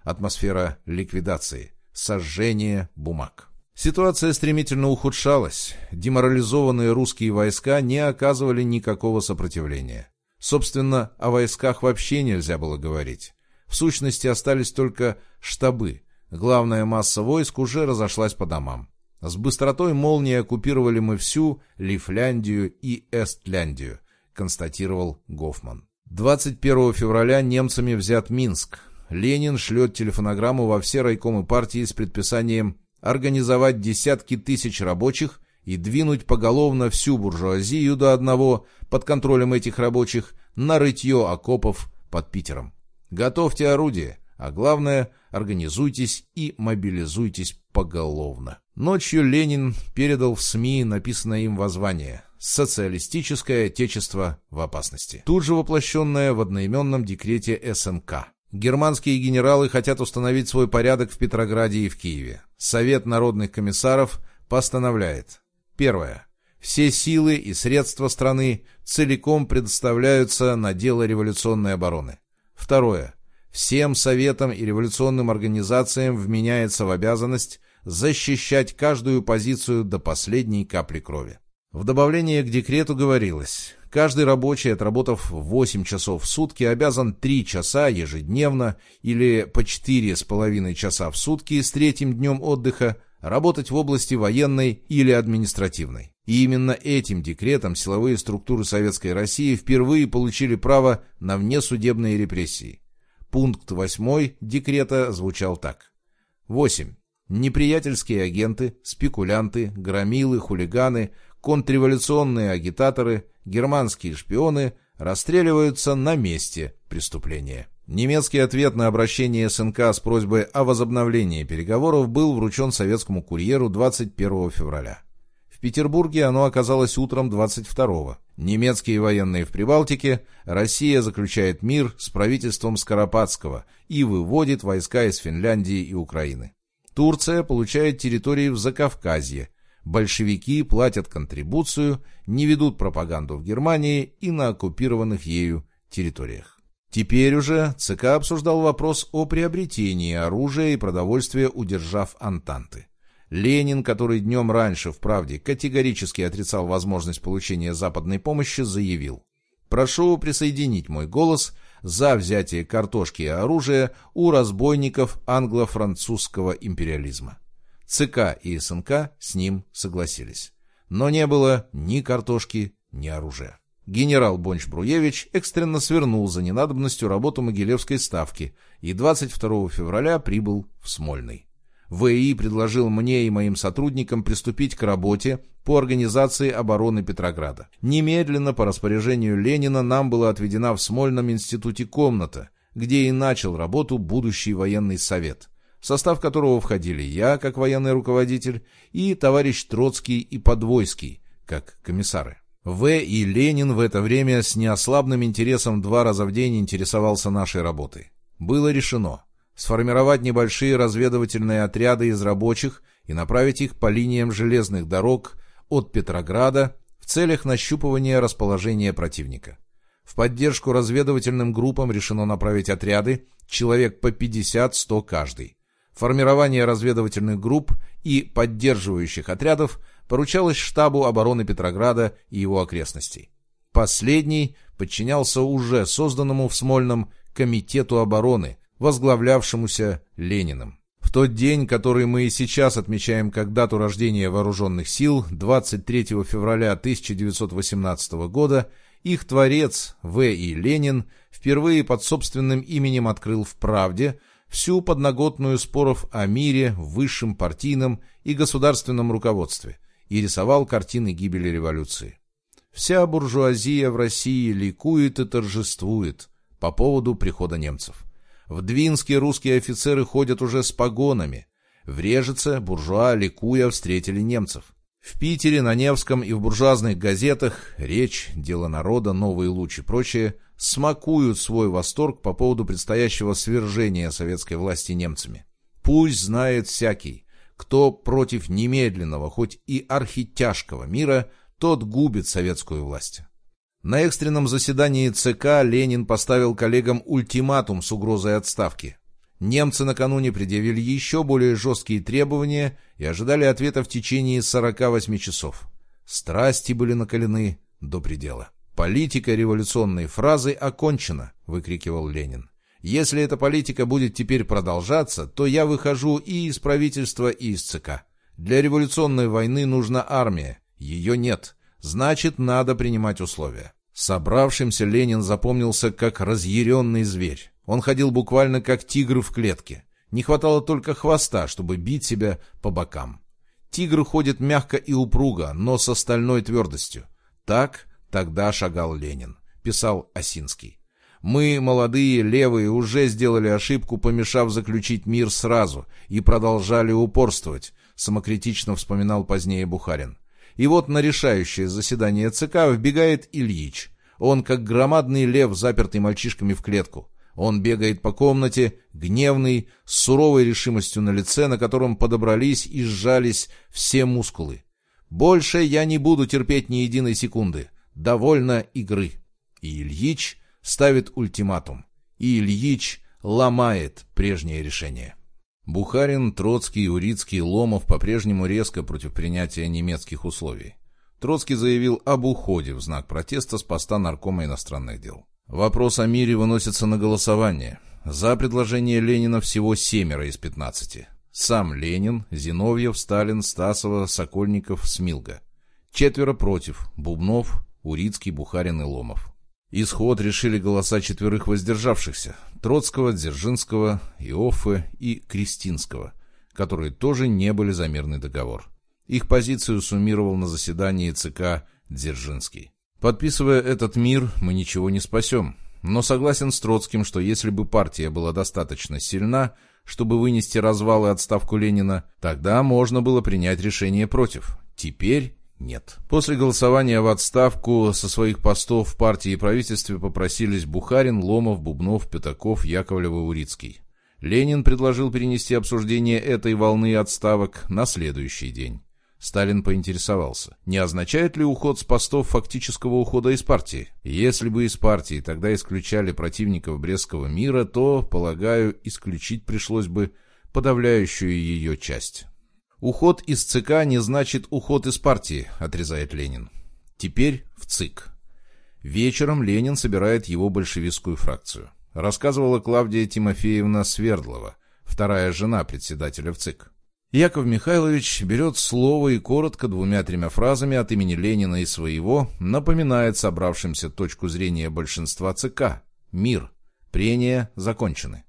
Атмосфера ликвидации. Сожжение бумаг. Ситуация стремительно ухудшалась. Деморализованные русские войска не оказывали никакого сопротивления. Собственно, о войсках вообще нельзя было говорить. В сущности, остались только штабы. Главная масса войск уже разошлась по домам. С быстротой молнии оккупировали мы всю Лифляндию и Эстляндию, констатировал Гофман. 21 февраля немцами взят Минск. Ленин шлет телефонограмму во все райкомы партии с предписанием организовать десятки тысяч рабочих и двинуть поголовно всю буржуазию до одного под контролем этих рабочих на рытье окопов под Питером. Готовьте орудия, а главное, организуйтесь и мобилизуйтесь поголовно. Ночью Ленин передал в СМИ написанное им воззвание «Социалистическое отечество в опасности», тут же воплощенное в одноименном декрете СНК. Германские генералы хотят установить свой порядок в Петрограде и в Киеве. Совет народных комиссаров постановляет. Первое. Все силы и средства страны целиком предоставляются на дело революционной обороны. Второе. Всем советам и революционным организациям вменяется в обязанность защищать каждую позицию до последней капли крови. В добавление к декрету говорилось, каждый рабочий, отработав 8 часов в сутки, обязан 3 часа ежедневно или по 4,5 часа в сутки с третьим днем отдыха работать в области военной или административной. И именно этим декретом силовые структуры Советской России впервые получили право на внесудебные репрессии. Пункт 8 декрета звучал так. 8. Неприятельские агенты, спекулянты, громилы, хулиганы, контрреволюционные агитаторы, германские шпионы расстреливаются на месте преступления. Немецкий ответ на обращение СНК с просьбой о возобновлении переговоров был вручен советскому курьеру 21 февраля. В Петербурге оно оказалось утром 22-го. Немецкие военные в Прибалтике, Россия заключает мир с правительством Скоропадского и выводит войска из Финляндии и Украины. Турция получает территории в Закавказье. Большевики платят контрибуцию, не ведут пропаганду в Германии и на оккупированных ею территориях. Теперь уже ЦК обсуждал вопрос о приобретении оружия и продовольствия у держав Антанты. Ленин, который днем раньше в «Правде» категорически отрицал возможность получения западной помощи, заявил «Прошу присоединить мой голос за взятие картошки и оружия у разбойников англо-французского империализма». ЦК и СНК с ним согласились. Но не было ни картошки, ни оружия. Генерал Бонч-Бруевич экстренно свернул за ненадобностью работу Могилевской ставки и 22 февраля прибыл в Смольный. ВИ предложил мне и моим сотрудникам приступить к работе по организации обороны Петрограда. Немедленно по распоряжению Ленина нам была отведена в Смольном институте комната, где и начал работу будущий военный совет, состав которого входили я, как военный руководитель, и товарищ Троцкий и Подвойский, как комиссары. В. и Ленин в это время с неослабным интересом два раза в день интересовался нашей работой. Было решено сформировать небольшие разведывательные отряды из рабочих и направить их по линиям железных дорог от Петрограда в целях нащупывания расположения противника. В поддержку разведывательным группам решено направить отряды, человек по 50-100 каждый. Формирование разведывательных групп и поддерживающих отрядов поручалось штабу обороны Петрограда и его окрестностей. Последний подчинялся уже созданному в Смольном Комитету обороны, возглавлявшемуся Лениным. В тот день, который мы и сейчас отмечаем как дату рождения вооруженных сил, 23 февраля 1918 года, их творец В. И. Ленин впервые под собственным именем открыл в «Правде» всю подноготную споров о мире высшем партийном и государственном руководстве – и рисовал картины гибели революции. Вся буржуазия в России ликует и торжествует по поводу прихода немцев. В Двинске русские офицеры ходят уже с погонами. В Режице буржуа, ликуя, встретили немцев. В Питере, на Невском и в буржуазных газетах «Речь», «Дело народа», «Новый луч» и прочее смакуют свой восторг по поводу предстоящего свержения советской власти немцами. Пусть знает всякий, кто против немедленного, хоть и архитяжкого мира, тот губит советскую власть. На экстренном заседании ЦК Ленин поставил коллегам ультиматум с угрозой отставки. Немцы накануне предъявили еще более жесткие требования и ожидали ответа в течение 48 часов. Страсти были накалены до предела. «Политика революционной фразы окончена», — выкрикивал Ленин. Если эта политика будет теперь продолжаться, то я выхожу и из правительства, и из ЦК. Для революционной войны нужна армия. Ее нет. Значит, надо принимать условия. Собравшимся Ленин запомнился как разъяренный зверь. Он ходил буквально как тигр в клетке. Не хватало только хвоста, чтобы бить себя по бокам. Тигр ходит мягко и упруго, но с остальной твердостью. Так тогда шагал Ленин, писал Осинский. Мы, молодые, левые, уже сделали ошибку, помешав заключить мир сразу, и продолжали упорствовать, самокритично вспоминал позднее Бухарин. И вот на решающее заседание ЦК вбегает Ильич. Он как громадный лев, запертый мальчишками в клетку. Он бегает по комнате, гневный, с суровой решимостью на лице, на котором подобрались и сжались все мускулы. «Больше я не буду терпеть ни единой секунды. Довольно игры». И Ильич ставит ультиматум. И Ильич ломает прежнее решение. Бухарин, Троцкий, Урицкий, Ломов по-прежнему резко против принятия немецких условий. Троцкий заявил об уходе в знак протеста с поста наркома иностранных дел. Вопрос о мире выносится на голосование. За предложение Ленина всего семеро из пятнадцати. Сам Ленин, Зиновьев, Сталин, Стасова, Сокольников, Смилга. Четверо против. Бубнов, Урицкий, Бухарин и Ломов. Исход решили голоса четверых воздержавшихся. Троцкого, Дзержинского, Иоффе и Кристинского, которые тоже не были за мирный договор. Их позицию суммировал на заседании ЦК Дзержинский. Подписывая этот мир, мы ничего не спасем. Но согласен с Троцким, что если бы партия была достаточно сильна, чтобы вынести развал и отставку Ленина, тогда можно было принять решение против. Теперь нет. После голосования в отставку со своих постов в партии и правительстве попросились Бухарин, Ломов, Бубнов, Пятаков, Яковлев и Урицкий. Ленин предложил перенести обсуждение этой волны отставок на следующий день. Сталин поинтересовался, не означает ли уход с постов фактического ухода из партии? Если бы из партии тогда исключали противников Брестского мира, то, полагаю, исключить пришлось бы подавляющую ее часть. Уход из ЦК не значит уход из партии, отрезает Ленин. Теперь в ЦИК. Вечером Ленин собирает его большевистскую фракцию. Рассказывала Клавдия Тимофеевна Свердлова, вторая жена председателя в ЦИК. Яков Михайлович берет слово и коротко двумя-тремя фразами от имени Ленина и своего напоминает собравшимся точку зрения большинства ЦК. Мир. Прения закончены.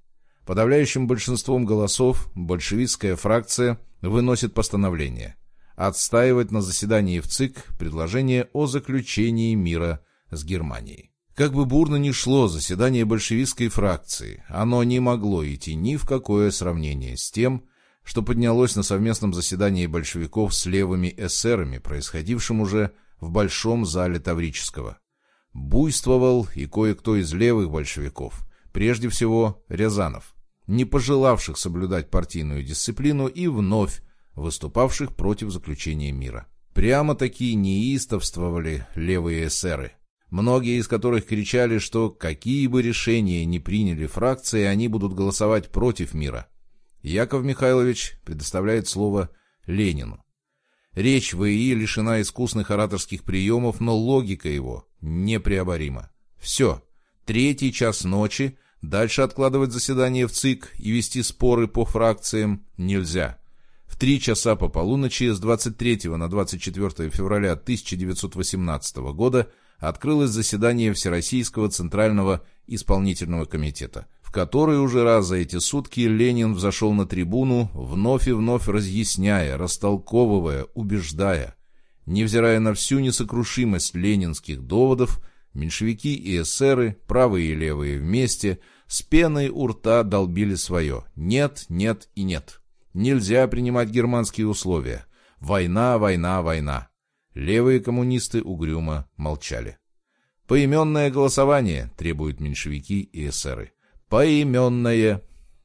Подавляющим большинством голосов большевистская фракция выносит постановление отстаивать на заседании в ЦИК предложение о заключении мира с Германией. Как бы бурно ни шло заседание большевистской фракции, оно не могло идти ни в какое сравнение с тем, что поднялось на совместном заседании большевиков с левыми эсерами, происходившем уже в Большом зале Таврического. Буйствовал и кое-кто из левых большевиков, прежде всего Рязанов, не пожелавших соблюдать партийную дисциплину и вновь выступавших против заключения мира. Прямо-таки неистовствовали левые эсеры, многие из которых кричали, что какие бы решения ни приняли фракции, они будут голосовать против мира. Яков Михайлович предоставляет слово Ленину. Речь в ИИ лишена искусных ораторских приемов, но логика его непреоборима. Все. Третий час ночи, дальше откладывать заседание в ЦИК и вести споры по фракциям нельзя. В три часа по полуночи с 23 на 24 февраля 1918 года открылось заседание Всероссийского Центрального Исполнительного Комитета – в который уже раз за эти сутки Ленин взошел на трибуну, вновь и вновь разъясняя, растолковывая, убеждая. Невзирая на всю несокрушимость ленинских доводов, меньшевики и эсеры, правые и левые вместе, с пеной у рта долбили свое «нет, нет и нет». Нельзя принимать германские условия. Война, война, война. Левые коммунисты угрюмо молчали. Поименное голосование требуют меньшевики и эсеры. Поименное.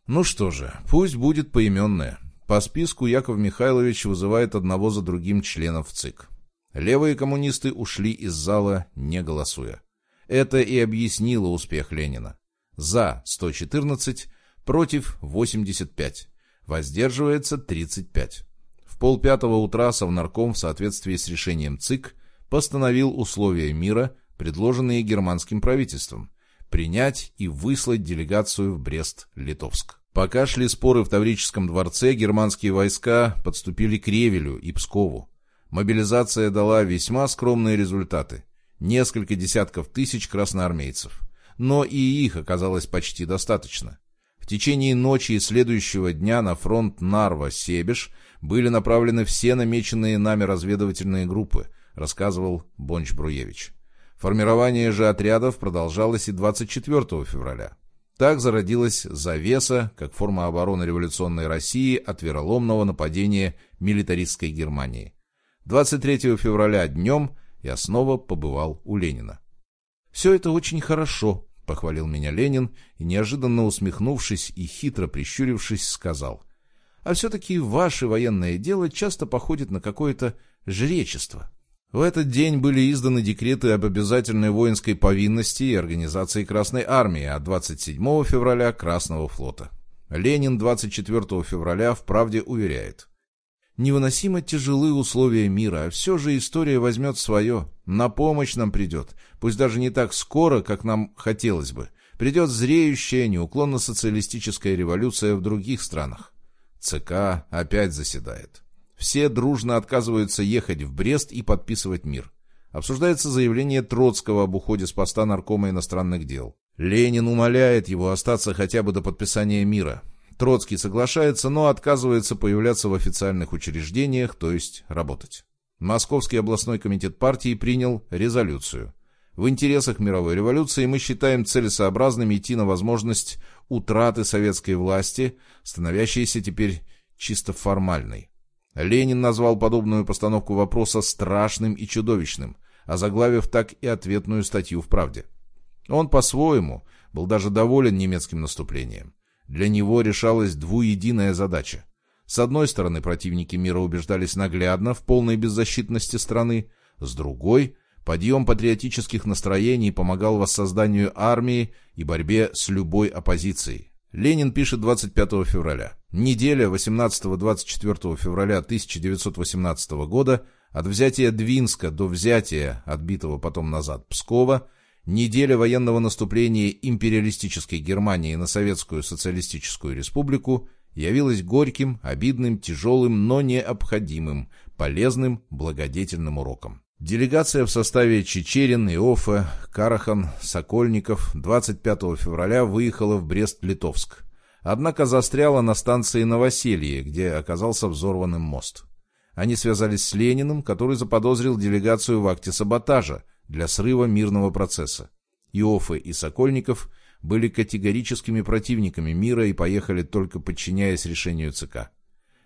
Ну что же, пусть будет поименное. По списку Яков Михайлович вызывает одного за другим членов ЦИК. Левые коммунисты ушли из зала, не голосуя. Это и объяснило успех Ленина. За 114, против 85. Воздерживается 35. В полпятого утра Совнарком в соответствии с решением ЦИК постановил условия мира, предложенные германским правительством, принять и выслать делегацию в Брест-Литовск. Пока шли споры в Таврическом дворце, германские войска подступили к Ревелю и Пскову. Мобилизация дала весьма скромные результаты. Несколько десятков тысяч красноармейцев. Но и их оказалось почти достаточно. В течение ночи и следующего дня на фронт Нарва-Себеж были направлены все намеченные нами разведывательные группы, рассказывал Бонч-Бруевич. Формирование же отрядов продолжалось и 24 февраля. Так зародилась завеса, как форма обороны революционной России от вероломного нападения милитаристской Германии. 23 февраля днем я снова побывал у Ленина. «Все это очень хорошо», — похвалил меня Ленин и, неожиданно усмехнувшись и хитро прищурившись, сказал. «А все-таки ваше военное дело часто походит на какое-то жречество». В этот день были изданы декреты об обязательной воинской повинности и организации Красной Армии, а 27 февраля – Красного флота. Ленин 24 февраля вправде уверяет. Невыносимо тяжелы условия мира, а все же история возьмет свое. На помощь нам придет, пусть даже не так скоро, как нам хотелось бы. Придет зреющая, неуклонно социалистическая революция в других странах. ЦК опять заседает. Все дружно отказываются ехать в Брест и подписывать мир. Обсуждается заявление Троцкого об уходе с поста наркома иностранных дел. Ленин умоляет его остаться хотя бы до подписания мира. Троцкий соглашается, но отказывается появляться в официальных учреждениях, то есть работать. Московский областной комитет партии принял резолюцию. В интересах мировой революции мы считаем целесообразным идти на возможность утраты советской власти, становящейся теперь чисто формальной. Ленин назвал подобную постановку вопроса страшным и чудовищным, озаглавив так и ответную статью в «Правде». Он по-своему был даже доволен немецким наступлением. Для него решалась двуединая задача. С одной стороны, противники мира убеждались наглядно в полной беззащитности страны, с другой – подъем патриотических настроений помогал воссозданию армии и борьбе с любой оппозицией. Ленин пишет 25 февраля. Неделя 18-24 февраля 1918 года от взятия Двинска до взятия, отбитого потом назад, Пскова, неделя военного наступления империалистической Германии на Советскую Социалистическую Республику явилась горьким, обидным, тяжелым, но необходимым, полезным, благодетельным уроком. Делегация в составе Чечерин, Иофа, Карахан, Сокольников 25 февраля выехала в Брест-Литовск. Однако застряла на станции Новоселье, где оказался взорванным мост. Они связались с Лениным, который заподозрил делегацию в акте саботажа для срыва мирного процесса. Иоффе и Сокольников были категорическими противниками мира и поехали только подчиняясь решению ЦК.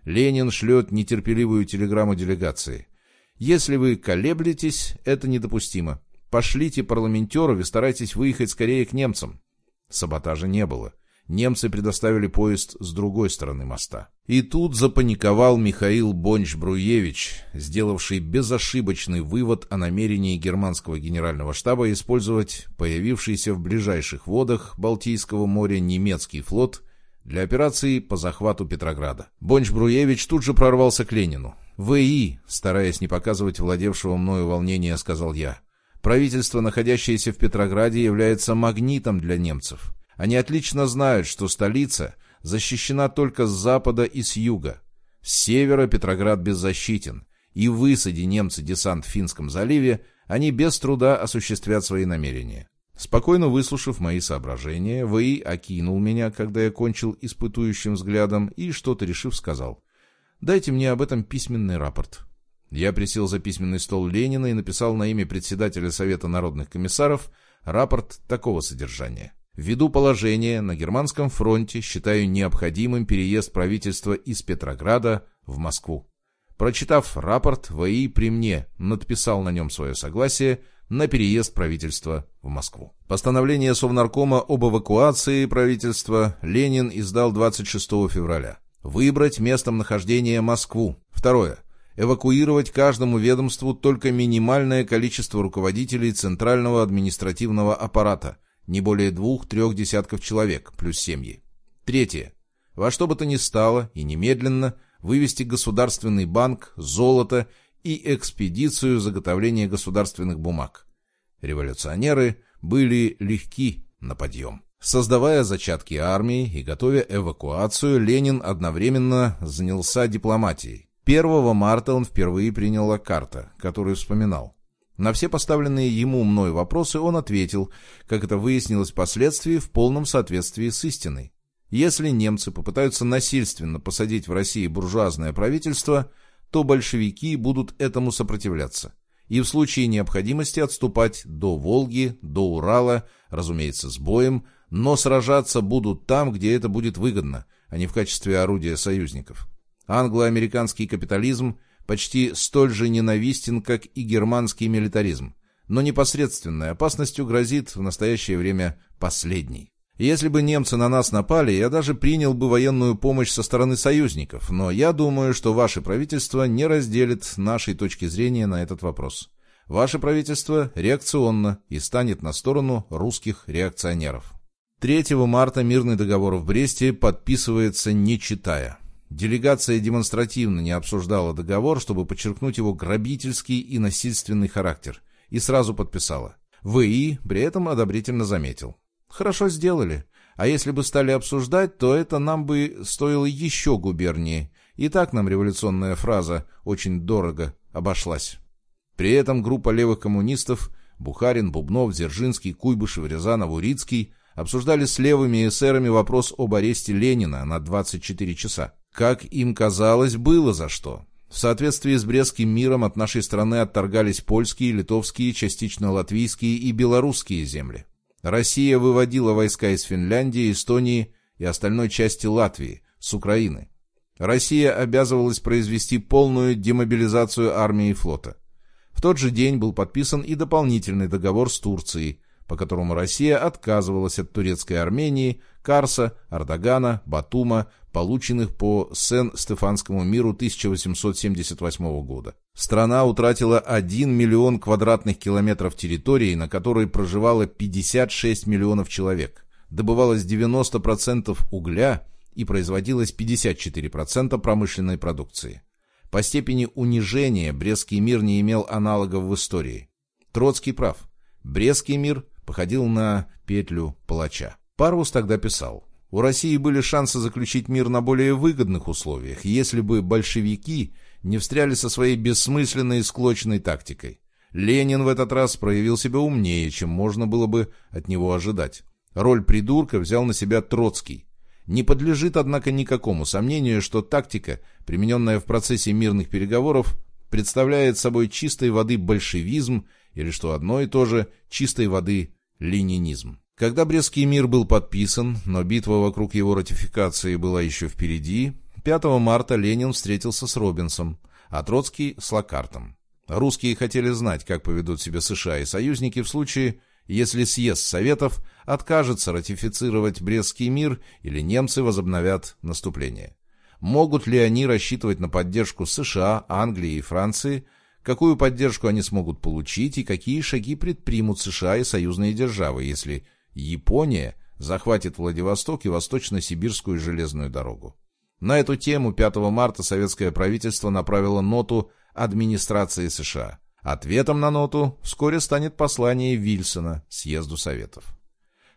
Ленин шлет нетерпеливую телеграмму делегации – если вы колеблетесь, это недопустимо. Пошлите парламентеров и старайтесь выехать скорее к немцам. Саботажа не было. Немцы предоставили поезд с другой стороны моста. И тут запаниковал Михаил Бонч-Бруевич, сделавший безошибочный вывод о намерении германского генерального штаба использовать появившийся в ближайших водах Балтийского моря немецкий флот для операции по захвату Петрограда. Бонч-Бруевич тут же прорвался к Ленину. «ВИ», стараясь не показывать владевшего мною волнения, сказал я. «Правительство, находящееся в Петрограде, является магнитом для немцев. Они отлично знают, что столица защищена только с запада и с юга. С севера Петроград беззащитен, и высади немцы десант в Финском заливе, они без труда осуществят свои намерения». Спокойно выслушав мои соображения, ВИ окинул меня, когда я кончил испытующим взглядом, и, что-то решив, сказал. Дайте мне об этом письменный рапорт. Я присел за письменный стол Ленина и написал на имя председателя Совета народных комиссаров рапорт такого содержания. Ввиду положения на Германском фронте считаю необходимым переезд правительства из Петрограда в Москву. Прочитав рапорт, ВИ при мне надписал на нем свое согласие на переезд правительства в Москву. Постановление Совнаркома об эвакуации правительства Ленин издал 26 февраля. Выбрать местом нахождения Москву. Второе. Эвакуировать каждому ведомству только минимальное количество руководителей центрального административного аппарата, не более двух-трех десятков человек, плюс семьи. Третье. Во что бы то ни стало и немедленно вывести Государственный банк, золото и экспедицию заготовления государственных бумаг. Революционеры были легки на подъем. Создавая зачатки армии и готовя эвакуацию, Ленин одновременно занялся дипломатией. 1 марта он впервые принял Лакарта, который вспоминал. На все поставленные ему мной вопросы он ответил, как это выяснилось впоследствии, в полном соответствии с истиной. Если немцы попытаются насильственно посадить в России буржуазное правительство, то большевики будут этому сопротивляться. И в случае необходимости отступать до Волги, до Урала, разумеется, с боем, но сражаться будут там, где это будет выгодно, а не в качестве орудия союзников. Англо-американский капитализм почти столь же ненавистен, как и германский милитаризм, но непосредственной опасностью грозит в настоящее время последний. Если бы немцы на нас напали, я даже принял бы военную помощь со стороны союзников, но я думаю, что ваше правительство не разделит нашей точки зрения на этот вопрос. Ваше правительство реакционно и станет на сторону русских реакционеров. 3 марта мирный договор в Бресте подписывается не читая. Делегация демонстративно не обсуждала договор, чтобы подчеркнуть его грабительский и насильственный характер, и сразу подписала. ВИ при этом одобрительно заметил. Хорошо сделали. А если бы стали обсуждать, то это нам бы стоило еще губернии. И так нам революционная фраза очень дорого обошлась. При этом группа левых коммунистов Бухарин, Бубнов, Дзержинский, Куйбышев, Рязанов, Урицкий обсуждали с левыми эсерами вопрос об аресте Ленина на 24 часа. Как им казалось, было за что. В соответствии с Брестским миром от нашей страны отторгались польские, литовские, частично латвийские и белорусские земли. Россия выводила войска из Финляндии, Эстонии и остальной части Латвии, с Украины. Россия обязывалась произвести полную демобилизацию армии и флота. В тот же день был подписан и дополнительный договор с Турцией, по которому Россия отказывалась от турецкой Армении, Карса, Ардагана, Батума, полученных по Сен-Стефанскому миру 1878 года. Страна утратила 1 миллион квадратных километров территории, на которой проживало 56 миллионов человек. Добывалось 90% угля и производилось 54% промышленной продукции. По степени унижения Брестский мир не имел аналогов в истории. Троцкий прав. Брестский мир походил на петлю палача. Парвус тогда писал, «У России были шансы заключить мир на более выгодных условиях, если бы большевики не встряли со своей бессмысленной и склочной тактикой. Ленин в этот раз проявил себя умнее, чем можно было бы от него ожидать. Роль придурка взял на себя Троцкий. Не подлежит, однако, никакому сомнению, что тактика, примененная в процессе мирных переговоров, представляет собой чистой воды большевизм или, что одно и то же, чистой воды ленинизм. Когда Брестский мир был подписан, но битва вокруг его ратификации была еще впереди, 5 марта Ленин встретился с Робинсом, а Троцкий – с Лакартом. Русские хотели знать, как поведут себя США и союзники в случае, если съезд Советов откажется ратифицировать Брестский мир или немцы возобновят наступление. Могут ли они рассчитывать на поддержку США, Англии и Франции – какую поддержку они смогут получить и какие шаги предпримут США и союзные державы, если Япония захватит Владивосток и Восточно-Сибирскую железную дорогу. На эту тему 5 марта советское правительство направило ноту администрации США. Ответом на ноту вскоре станет послание Вильсона съезду Советов.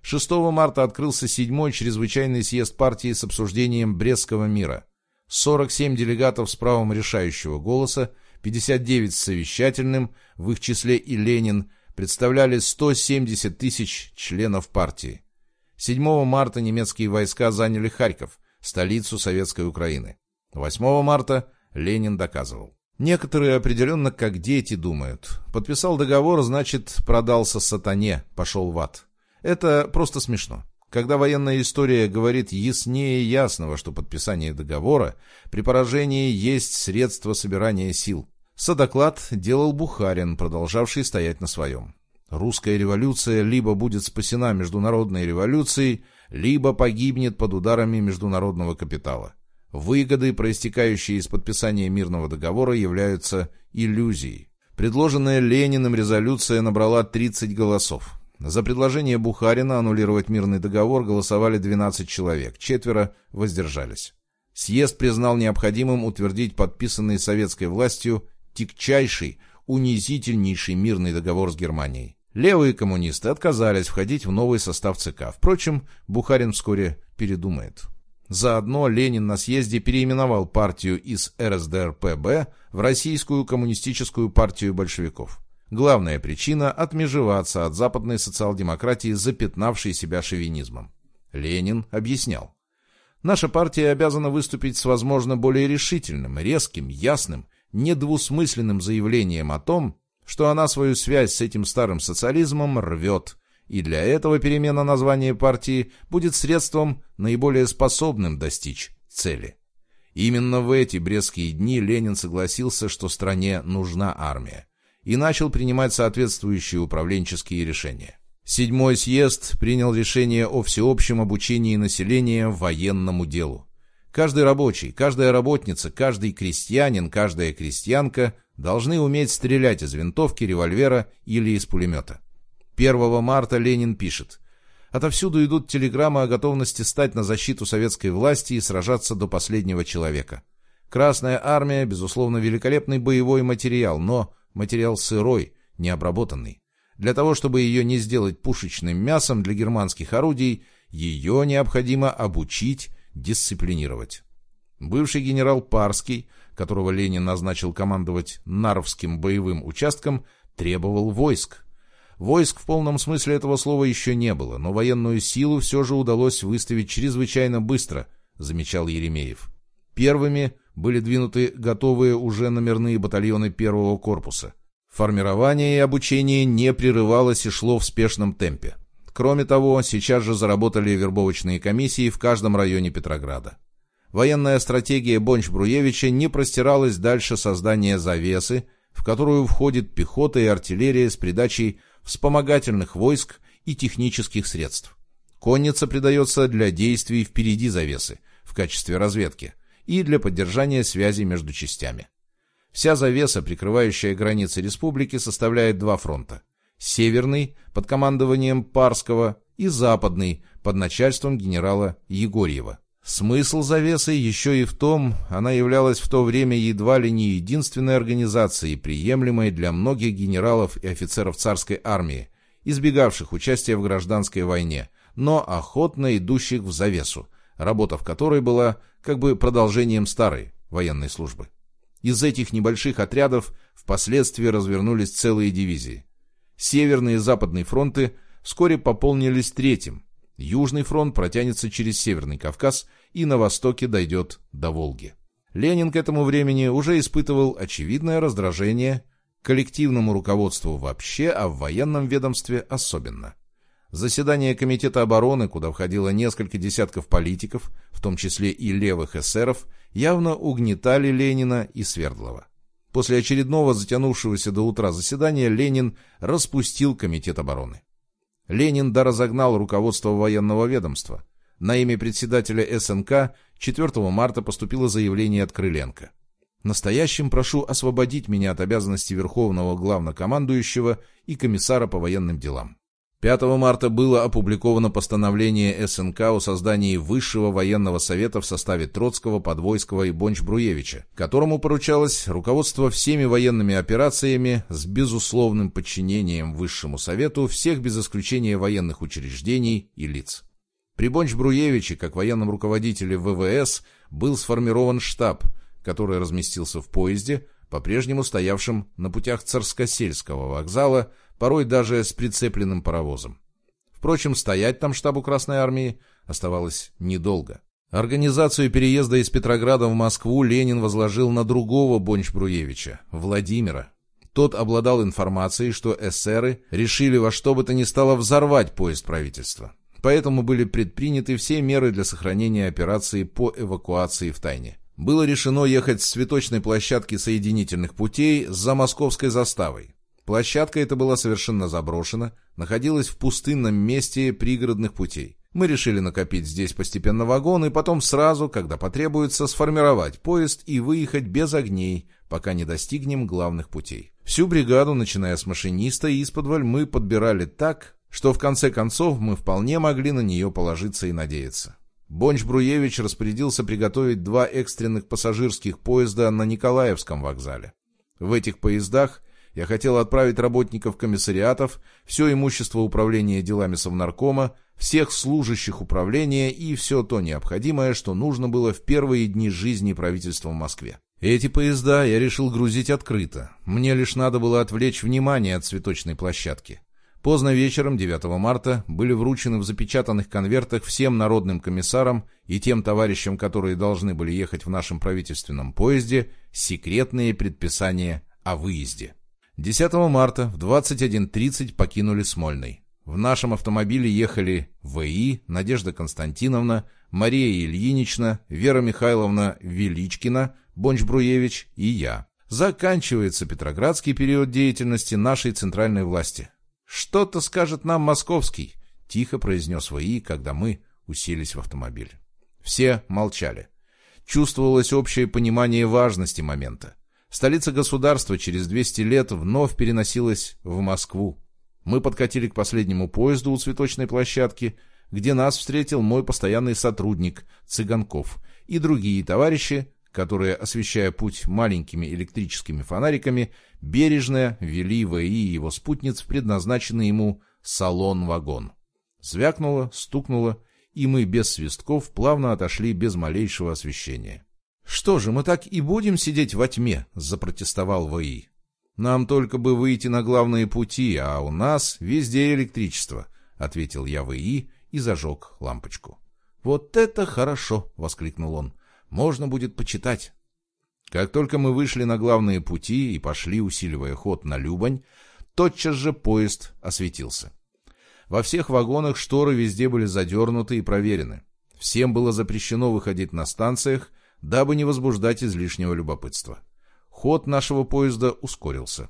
6 марта открылся седьмой чрезвычайный съезд партии с обсуждением Брестского мира. 47 делегатов с правом решающего голоса 59 с совещательным, в их числе и Ленин, представляли 170 тысяч членов партии. 7 марта немецкие войска заняли Харьков, столицу Советской Украины. 8 марта Ленин доказывал. Некоторые определенно как дети думают. Подписал договор, значит, продался сатане, пошел в ад. Это просто смешно. Когда военная история говорит яснее ясного, что подписание договора при поражении есть средство собирания сил. Содоклад делал Бухарин, продолжавший стоять на своем. Русская революция либо будет спасена международной революцией, либо погибнет под ударами международного капитала. Выгоды, проистекающие из подписания мирного договора, являются иллюзией. Предложенная Лениным резолюция набрала 30 голосов. За предложение Бухарина аннулировать мирный договор голосовали 12 человек, четверо воздержались. Съезд признал необходимым утвердить подписанный советской властью тягчайший, унизительнейший мирный договор с Германией. Левые коммунисты отказались входить в новый состав ЦК. Впрочем, Бухарин вскоре передумает. Заодно Ленин на съезде переименовал партию из РСДРПБ в Российскую коммунистическую партию большевиков. Главная причина – отмежеваться от западной социал-демократии, запятнавшей себя шовинизмом. Ленин объяснял. Наша партия обязана выступить с, возможно, более решительным, резким, ясным, недвусмысленным заявлением о том, что она свою связь с этим старым социализмом рвет, и для этого перемена названия партии будет средством, наиболее способным достичь цели. Именно в эти брестские дни Ленин согласился, что стране нужна армия, и начал принимать соответствующие управленческие решения. Седьмой съезд принял решение о всеобщем обучении населения военному делу. Каждый рабочий, каждая работница, каждый крестьянин, каждая крестьянка должны уметь стрелять из винтовки, револьвера или из пулемета. 1 марта Ленин пишет «Отовсюду идут телеграммы о готовности стать на защиту советской власти и сражаться до последнего человека. Красная армия, безусловно, великолепный боевой материал, но материал сырой, необработанный. Для того, чтобы ее не сделать пушечным мясом для германских орудий, ее необходимо обучить, дисциплинировать». Бывший генерал Парский, которого Ленин назначил командовать Нарвским боевым участком, требовал войск. Войск в полном смысле этого слова еще не было, но военную силу все же удалось выставить чрезвычайно быстро, замечал Еремеев. Первыми были двинуты готовые уже номерные батальоны первого корпуса. Формирование и обучение не прерывалось и шло в спешном темпе. Кроме того, сейчас же заработали вербовочные комиссии в каждом районе Петрограда. Военная стратегия Бонч-Бруевича не простиралась дальше создания завесы, в которую входит пехота и артиллерия с придачей вспомогательных войск и технических средств. Конница придается для действий впереди завесы, в качестве разведки, и для поддержания связи между частями. Вся завеса, прикрывающая границы республики, составляет два фронта. Северный, под командованием Парского, и Западный, под начальством генерала Егорьева. Смысл завесы еще и в том, она являлась в то время едва ли не единственной организацией, приемлемой для многих генералов и офицеров царской армии, избегавших участия в гражданской войне, но охотно идущих в завесу, работа в которой была как бы продолжением старой военной службы. Из этих небольших отрядов впоследствии развернулись целые дивизии. Северный и Западный фронты вскоре пополнились третьим, Южный фронт протянется через Северный Кавказ и на востоке дойдет до Волги. Ленин к этому времени уже испытывал очевидное раздражение коллективному руководству вообще, а в военном ведомстве особенно. Заседание Комитета обороны, куда входило несколько десятков политиков, в том числе и левых эсеров, явно угнетали Ленина и Свердлова. После очередного затянувшегося до утра заседания Ленин распустил Комитет обороны. Ленин доразогнал руководство военного ведомства. На имя председателя СНК 4 марта поступило заявление от Крыленко. «Настоящим прошу освободить меня от обязанности Верховного Главнокомандующего и комиссара по военным делам. 5 марта было опубликовано постановление СНК о создании Высшего военного совета в составе Троцкого, Подвойского и Бонч-Бруевича, которому поручалось руководство всеми военными операциями с безусловным подчинением Высшему совету всех без исключения военных учреждений и лиц. При Бонч-Бруевиче, как военном руководителе ВВС, был сформирован штаб, который разместился в поезде, по-прежнему стоявшем на путях Царскосельского вокзала, порой даже с прицепленным паровозом. Впрочем, стоять там штабу Красной Армии оставалось недолго. Организацию переезда из Петрограда в Москву Ленин возложил на другого Бонч-Бруевича, Владимира. Тот обладал информацией, что эсеры решили во что бы то ни стало взорвать поезд правительства. Поэтому были предприняты все меры для сохранения операции по эвакуации в тайне. Было решено ехать с цветочной площадки соединительных путей за московской заставой. Площадка эта была совершенно заброшена, находилась в пустынном месте пригородных путей. Мы решили накопить здесь постепенно вагон и потом сразу, когда потребуется, сформировать поезд и выехать без огней, пока не достигнем главных путей. Всю бригаду, начиная с машиниста и из-под мы подбирали так, что в конце концов мы вполне могли на нее положиться и надеяться. Бонч-Бруевич распорядился приготовить два экстренных пассажирских поезда на Николаевском вокзале. В этих поездах Я хотел отправить работников комиссариатов, все имущество управления делами Совнаркома, всех служащих управления и все то необходимое, что нужно было в первые дни жизни правительства в Москве. Эти поезда я решил грузить открыто. Мне лишь надо было отвлечь внимание от цветочной площадки. Поздно вечером 9 марта были вручены в запечатанных конвертах всем народным комиссарам и тем товарищам, которые должны были ехать в нашем правительственном поезде, секретные предписания о выезде. 10 марта в 21.30 покинули Смольный. В нашем автомобиле ехали В.И., Надежда Константиновна, Мария Ильинична, Вера Михайловна Величкина, Бонч-Бруевич и я. Заканчивается Петроградский период деятельности нашей центральной власти. «Что-то скажет нам Московский», — тихо произнес ВИ, когда мы уселись в автомобиль. Все молчали. Чувствовалось общее понимание важности момента. Столица государства через 200 лет вновь переносилась в Москву. Мы подкатили к последнему поезду у цветочной площадки, где нас встретил мой постоянный сотрудник Цыганков и другие товарищи, которые, освещая путь маленькими электрическими фонариками, бережно вели ВИ и его спутниц в предназначенный ему салон-вагон. Звякнуло, стукнуло, и мы без свистков плавно отошли без малейшего освещения. «Что же, мы так и будем сидеть во тьме?» — запротестовал ВИ. «Нам только бы выйти на главные пути, а у нас везде электричество», — ответил я ВИ и зажег лампочку. «Вот это хорошо!» — воскликнул он можно будет почитать. Как только мы вышли на главные пути и пошли, усиливая ход на Любань, тотчас же поезд осветился. Во всех вагонах шторы везде были задернуты и проверены. Всем было запрещено выходить на станциях, дабы не возбуждать излишнего любопытства. Ход нашего поезда ускорился.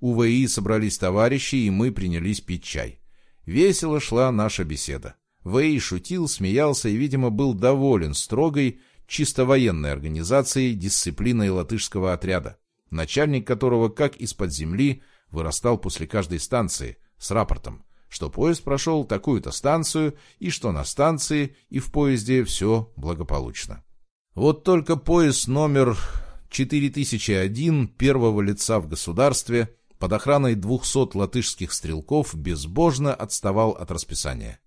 У ВИ собрались товарищи, и мы принялись пить чай. Весело шла наша беседа. ВИ шутил, смеялся и, видимо, был доволен строгой, чисто военной организацией дисциплиной латышского отряда, начальник которого, как из-под земли, вырастал после каждой станции с рапортом, что поезд прошел такую-то станцию и что на станции и в поезде все благополучно. Вот только поезд номер 4001 первого лица в государстве под охраной 200 латышских стрелков безбожно отставал от расписания.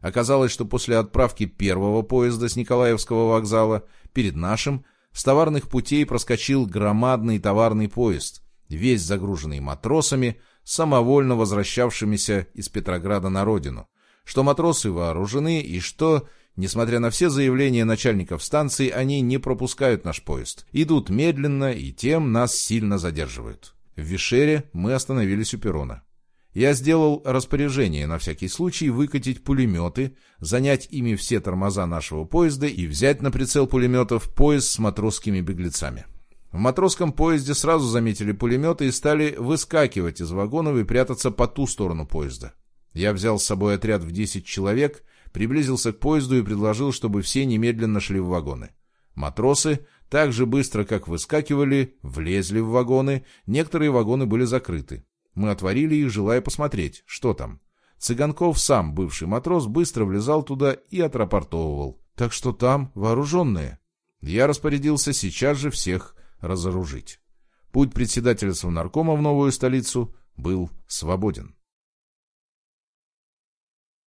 Оказалось, что после отправки первого поезда с Николаевского вокзала перед нашим с товарных путей проскочил громадный товарный поезд, весь загруженный матросами, самовольно возвращавшимися из Петрограда на родину, что матросы вооружены и что, несмотря на все заявления начальников станции, они не пропускают наш поезд, идут медленно и тем нас сильно задерживают. В Вишере мы остановились у перрона. Я сделал распоряжение на всякий случай выкатить пулеметы, занять ими все тормоза нашего поезда и взять на прицел пулеметов поезд с матросскими беглецами. В матросском поезде сразу заметили пулеметы и стали выскакивать из вагонов и прятаться по ту сторону поезда. Я взял с собой отряд в 10 человек, приблизился к поезду и предложил, чтобы все немедленно шли в вагоны. Матросы, так же быстро как выскакивали, влезли в вагоны, некоторые вагоны были закрыты. Мы отворили их, желая посмотреть, что там. Цыганков сам, бывший матрос, быстро влезал туда и отрапортовывал. Так что там вооруженные. Я распорядился сейчас же всех разоружить. Путь председателя Совнаркома в новую столицу был свободен.